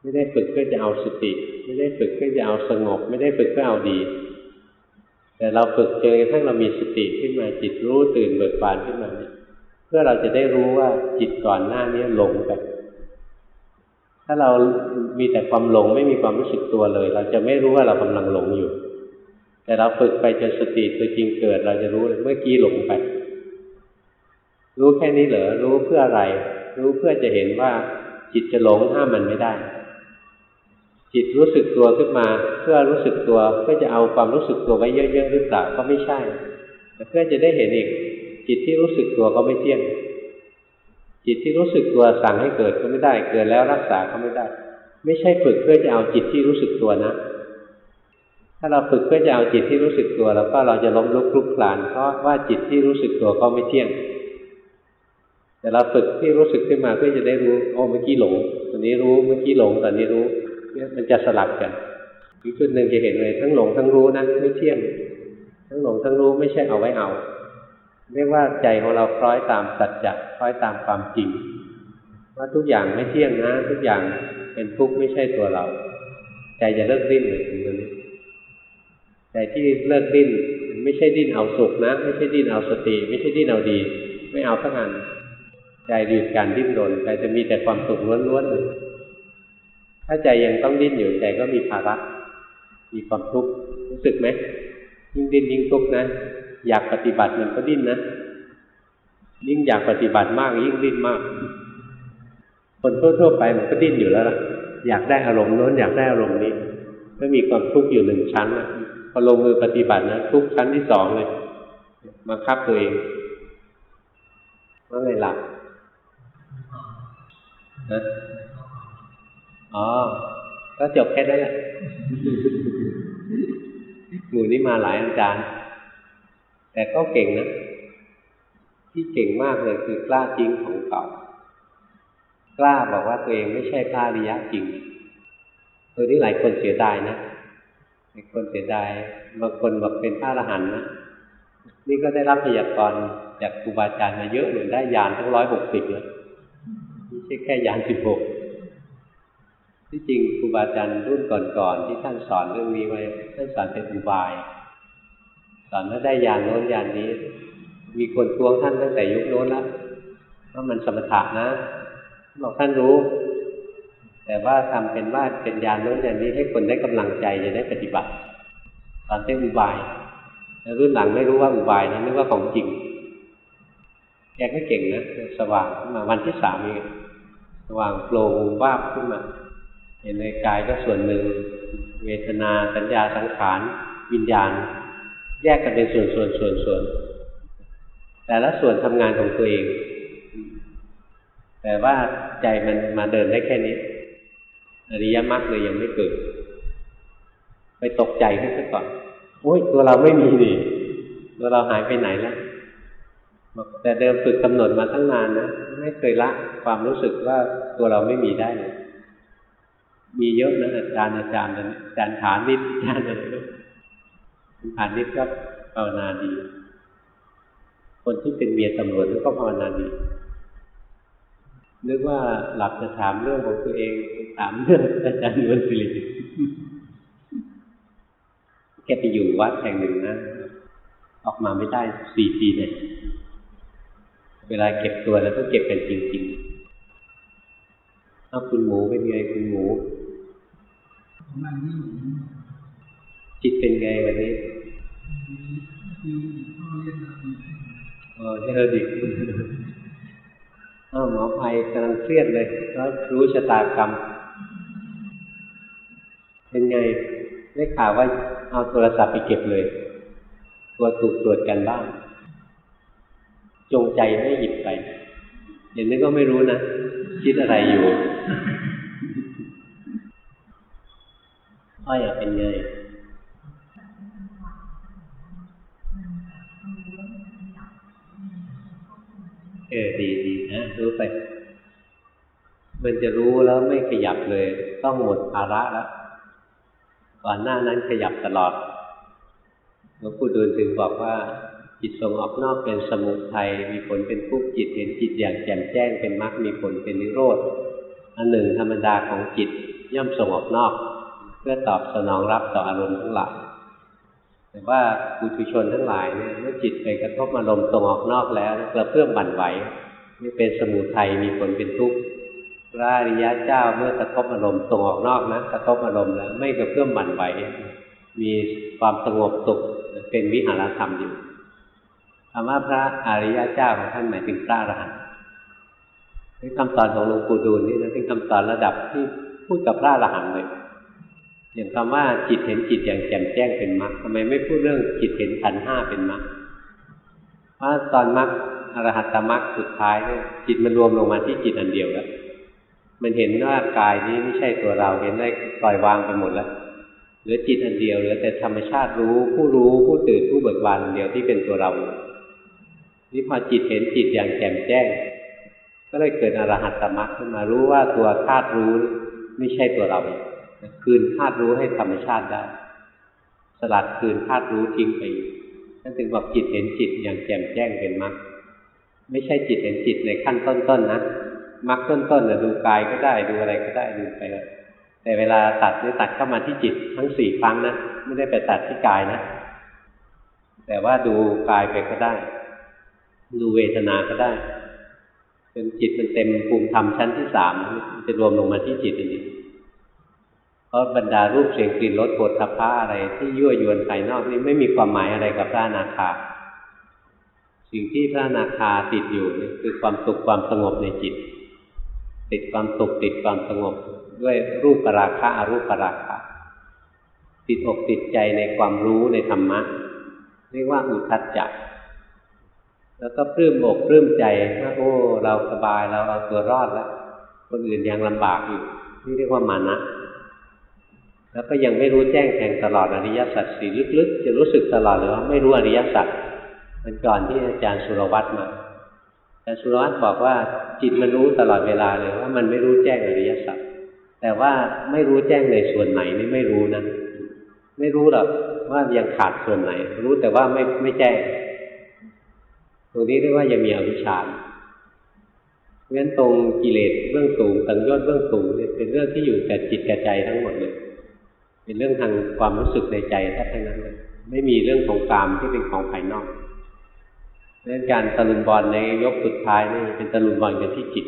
ไม่ได้ฝึกเพื่อจะเอาสติ ไม่ได้ฝึกเพื่อจะเอาสงบ ไม่ได้ฝึกเพื่อเอาดี แต่เราฝึกจนกระทั่งเรามีสติขึ้นมาจิตรู้ตื่นเบิกบานขึ้นมาเนี่ยเพื่อเราจะได้รู้ว่าจิตก่อนหน้านี้หลงไปถ้าเรามีแต่ความหลงไม่มีความรู้สึกตัวเลย เราจะไม่รู้ว่าเรากำลังหลงอยู่ แต่เราฝึกไปจนสติตัวจริงเกิด เราจะรู้เลยเมื่อกี้หลงไป รู้แค่นี้เหรอรู้เพื่ออะไร รู้เพื่อจะเห็นว่าจิตจะหลงห้ามมันไม่ได้ จิตรู้สึกตัวขึ้นมาเพื่อรู้สึกตัวเพื่อจะเอาความรู้สึกตัวไว้เยอะๆหรือเปล่าก็ไม่ใช่แต่เพื่อจะได้เห็นอีกจิตที่รู้สึกตัวก็ไม่เที่ยง จิตที่รู้สึกตัวสั่งให้เกิดก็ไม่ได้ เกิดแล้วรักษาก็ไม่ได้ ไม่ใช่ฝึกเพื่อจะเอาจิตที่รู้สึกตัวนะ ถ้าเราฝึกเพื่อจะเอาจิตที่รู้สึกตัว แล้วก็เราจะล้มลุกคลุกคลานเพราะว่าจิตที่รู้สึกตัวก็ไม่เที่ยง แต่เราฝึกที่รู้สึกขึ้นมาเพื่อจะได้รู้โอ้เมื่อกี้หลงตอนนี้รู้เมื่อกี้หลงตอนนี้รู้เนี่ยมันจะสลับกันอีกจุดหนึ่งจะเห็นเลยทั้งหลงทั้งรู้นะไม่เที่ยง ทั้งหลงทั้งรู้ไม่ใช่เอาไว้เอา เรียกว่าใจของเราคล้อยตามสัจจะคล้อยตามความจริง ว่าทุกอย่างไม่เที่ยงนะ ทุกอย่างเป็นทุกข์ไม่ใช่ตัวเรา ใจจะเลิกดิ้นเลยถึงตรงนี้ใจที่เลิกดิ้นไม่ใช่ดิ้นเอาสุขนะ ไม่ใช่ดิ้นเอาสติ ไม่ใช่ดิ้นเอาดี ไม่เอาทั้งอันใจหยุดการดิ้นรนใจจะมีแต่ความสุขล้วนๆเลยถ้าใจยังต้องดิ้นอยู่ใจก็มีภาระมีความทุกข์รู้สึกไหมยิ่งดิ้นยิ่งทุกข์นะ อยากปฏิบัติมันก็ดิ้นนะ ยิ่งอยากปฏิบัติมากยิ่งดิ้นมาก คนทั่วๆไปมันก็ดิ้นอยู่แล้วล่ะ อยากได้อารมณ์โน้นอยากได้อารมณ์นี้ ก็มีความทุกข์อยู่หนึ่งชั้นนะพอลงมือปฏิบัตินะทุกชั้นที่สองเลยมาคับตัวเองว่าไงหลับนะอ๋อ ก็จบแค่นั้นแหละหมู่นี้มาหลายอาจารย์ แต่ก็เก่งนะ ที่เก่งมากเลยคือกล้าจริงของเก่ากล้าบอกว่าตัวเองไม่ใช่พระอริยะจริง ตัวนี้หลายคนเสียดายนะมีคนเสียดายบางคนบอกเป็นพระอรหันต์นะนี่ก็ได้รับพยากรณ์จากครูบาอาจารย์มาเยอะเลยได้ยานทั้งร้อยหกสิบเลยไม่ใช่แค่ยานสิบหกที่จริงครูบาอาจารย์รุ่นก่อนๆที่ท่านสอนเรื่องนี้ไว้ท่านสอนเป็นอุบาย สอนว่าได้ยานโน้นยานนี้ มีคนทวงท่านตั้งแต่ยุคโน้นแล้วว่ามันสมถะนะบอกท่านรู้ แต่ว่าทำเป็นว่าเป็นยานโน้นยานนี้ให้คนได้กำลังใจจะได้ปฏิบัติสอนเป็นอุบายแล้วรุ่นหลังไม่รู้ว่าอุบายนะนึกว่าของจริงแกก็เก่งนะสว่างขึ้นมาวันที่สามเองสว่างโปร่งวาบขึ้นมา เห็นในกายก็ส่วนหนึ่ง เวทนาสัญญาสังขาร วิญญาณ แยกกันเป็นส่วนส่วนส่วนส่วนแต่ละส่วนทำงานของตัวเอง แต่ว่าใจมันมาเดินได้แค่นี้ อริยมรรคเลยยังไม่เกิด ไปตกใจขึ้นซะก่อนโอ้ยตัวเราไม่มีนี่ตัวเราหายไปไหนแล้วบอกแต่เดิมฝึกกำหนดมาตั้งนานนะไม่เคยละความรู้สึกว่าตัวเราไม่มีได้เลยมีเยอะนะอาจารย์อาจารย์อาจารย์ฐานนิดอาจารย์อะไร ฐานนิดก็ภาวนาดี คนที่เป็นเมียตำรวจก็ภาวนาดีนึกว่าหลับจะถามเรื่องของตัวเองถามเรื่องอาจารย์นวลสิริแกไปอยู่วัดแห่งหนึ่งนะออกมาไม่ได้สี่ปีเนี่ยเวลาเก็บตัวแล้วต้องเก็บกันจริงๆเอาคุณหมูเป็นไงคุณหมู จิตเป็นไงวันนี้ เออเรดีอ้าหมอภัยกำลังเครียดเลยแล้วรู้ชะตากรรม เป็นไงได้ข่าวว่าเอาโทรศัพท์ไปเก็บเลยตัวถูกตรวจกันบ้าง จงใจไม่หยิบไปเดี๋ยวนี้ก็ไม่รู้นะ คิดอะไรอยู่อ้อยเป็นไง เออดีดีนะรู้ไป มันจะรู้แล้วไม่ขยับเลย ต้องหมดภาระแล้วก่อนหน้านั้นขยับตลอดหลวงปู่ดูลถึงบอกว่า จิตส่งออกนอกเป็นสมุทัยมีผลเป็นทุกข์จิตเห็นจิตอย่างแจ่มแจ้งเป็นมรรคมีผลเป็นนิโรธอันหนึ่งธรรมดาของจิตย่อมส่งออกนอก เพื่อตอบสนองรับต่ออารมณ์ทั้งหลาย แต่ว่าบุตุชนทั้งหลายเนี่ยเมื่อจิตไปกระทบอารมณ์ส่งออกนอกแล้วกระเพื่อมบั่นไหวนี่เป็นสมุทัยมีผลเป็นทุกข์พระอริยะเจ้าเมื่อกระทบอารมณ์ส่งออกนอกนะกระทบอารมณ์แล้วไม่กระเพื่อมบั่นไหวมีความสงบสุขเป็นวิหารธรรมอยู่คำว่าพระอริยะเจ้าของท่านหมายถึงพระอรหันต์คำสอนของหลวงปู่ดูลนี่นะเป็นคำสอนระดับที่พูดกับพระอรหันต์เลย อย่างคำว่าจิตเห็นจิตอย่างแจ่มแจ้งเป็นมรรคทำไมไม่พูดเรื่องจิตเห็นขันห้าเป็นมรรคเพราะตอนมรรคอรหัตมรรคสุดท้ายเนี่ยจิตมันรวมลงมาที่จิตอันเดียวแล้วมันเห็นว่ากายนี้ไม่ใช่ตัวเราเห็นได้ปล่อยวางไปหมดแล้วเหลือจิตอันเดียวเหลือแต่ธรรมชาติรู้ผู้รู้ผู้ตื่นผู้เบิกบานเดียวที่เป็นตัวเรา นี่พอจิตเห็นจิตอย่างแจ่มแจ้ง ก็เลยเกิดอรหัตตมรรคขึ้นมารู้ว่าตัวธาตุรู้ไม่ใช่ตัวเรา คืนธาตุรู้ให้ธรรมชาติได้ สลัดคืนธาตุรู้ทิ้งไปนั่นถึงบอกจิตเห็นจิตอย่างแจ่มแจ้งเป็นมรรคไม่ใช่จิตเห็นจิตในขั้นต้นๆนะมรรคต้นๆเนี่ยดูกายก็ได้ดูอะไรก็ได้ดูไปเลยแต่เวลาตัดนี่ตัดเข้ามาที่จิตทั้งสี่ครั้งนะไม่ได้ไปตัดที่กายนะ แต่ว่าดูกายไปก็ได้ ดูเวทนาก็ได้จนจิตมันเต็มภูมิธรรมชั้นที่สามจะรวมลงมาที่จิตอันนี้ เพราะบรรดารูปเสียงกลิ่นรสโผฏฐัพพะอะไรที่ยั่วยวนภายนอกนี่ไม่มีความหมายอะไรกับพระอนาคา สิ่งที่พระอนาคาติดอยู่นี่คือความสุขความสงบในจิต ติดความสุขติดความสงบด้วยรูปปราคะอรูปปราคะติดอกติดใจในความรู้ในธรรมะเรียกว่าอุทัจจะแล้วก็ปลื้มอกปลื้มใจว่าโอ้ เราสบายเราเอาตัวรอดแล้ว คนอื่นยังลำบากอยู่นี่เรียกว่ามานะ แล้วก็ยังไม่รู้แจ้งแทงตลอดอริยสัจสี่ลึกๆ จะรู้สึกตลอดเลยว่าไม่รู้อริยสัจมันก่อนที่อาจารย์สุรวัตรมาอาจารย์สุรวัตรบอกว่าจิตมันรู้ตลอดเวลาเลยว่ามันไม่รู้แจ้งอริยสัจแต่ว่าไม่รู้แจ้งในส่วนไหนนี่ไม่รู้นะไม่รู้หรอกว่ายังขาดส่วนไหน รู้แต่ว่าไม่ไม่แจ้งตรงนี้เรียกว่ายังมีอวิชชาเพราะฉะนั้นตรงกิเลสเบื้องสูงสังโยชน์เบื้องสูงเนี่ยเป็นเรื่องที่อยู่แต่จิตกับใจทั้งหมดเลย เป็นเรื่องทางความรู้สึกในใจแท้ทั้งนั้นเลยไม่มีเรื่องของกามที่เป็นของภายนอกเพราะฉะนั้นการตะลุมบอลในยกสุดท้ายนี่เป็นตะลุมบอลกันที่จิต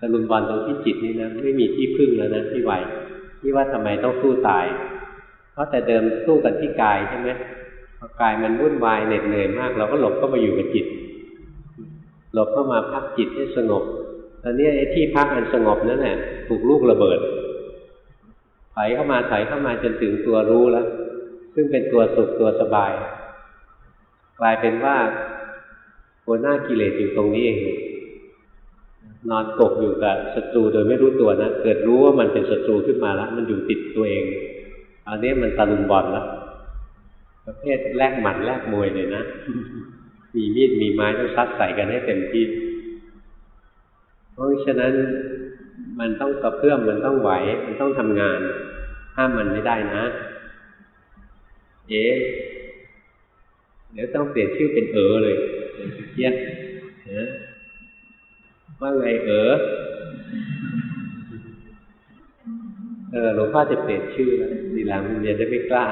ตะลุมบอลตรงที่จิตนี่นะไม่มีที่พึ่งแล้วนะพี่ไหวที่ว่าทำไมต้องสู้ตาย เพราะแต่เดิมสู้กันที่กายใช่ไหมพอกายมันวุ่นวายเหน็ดเหนื่อยมาก เราก็หลบเข้ามาอยู่กับจิต หลบเข้ามาพักจิตให้สงบตอนนี้ไอ้ที่พักอันสงบนั่นแหละถูกลูกระเบิด ถอยเข้ามาถอยเข้ามาจนถึงตัวรู้แล้ว ซึ่งเป็นตัวสุขตัวสบาย กลายเป็นว่าหัวหน้ากิเลสอยู่ตรงนี้เองนอนกกอยู่กับศัตรูโดยไม่รู้ตัวนะเกิดรู้ว่ามันเป็นศัตรูขึ้นมาแล้วมันอยู่ติดตัวเองอันนี้มันตะลุมบอลแล้วประเภทแลกหมัดแลกมวยเลยนะ มีมีดมีไม้ต้องซัดใส่กันให้เต็มที่ เพราะฉะนั้น มันต้องกระเพื่อมมันต้องไหว มันต้องทำงาน ห้ามมันไม่ได้นะ เอ๊เดี๋ยวต้องเปลี่ยนชื่อเป็นเออเลยเยี่ยนะว่าไงเออเออหลวงพ่อจะเปลี่ยนชื่อแล้วทีหลังเรียนได้ไม่กล้า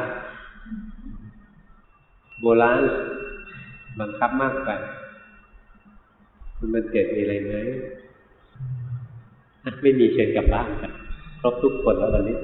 โบราณบังคับมากไป คุณมันเกิดมีอะไรไหม ไม่มีเชิญกลับบ้านกับครบทุกคนแล้วตอนนี้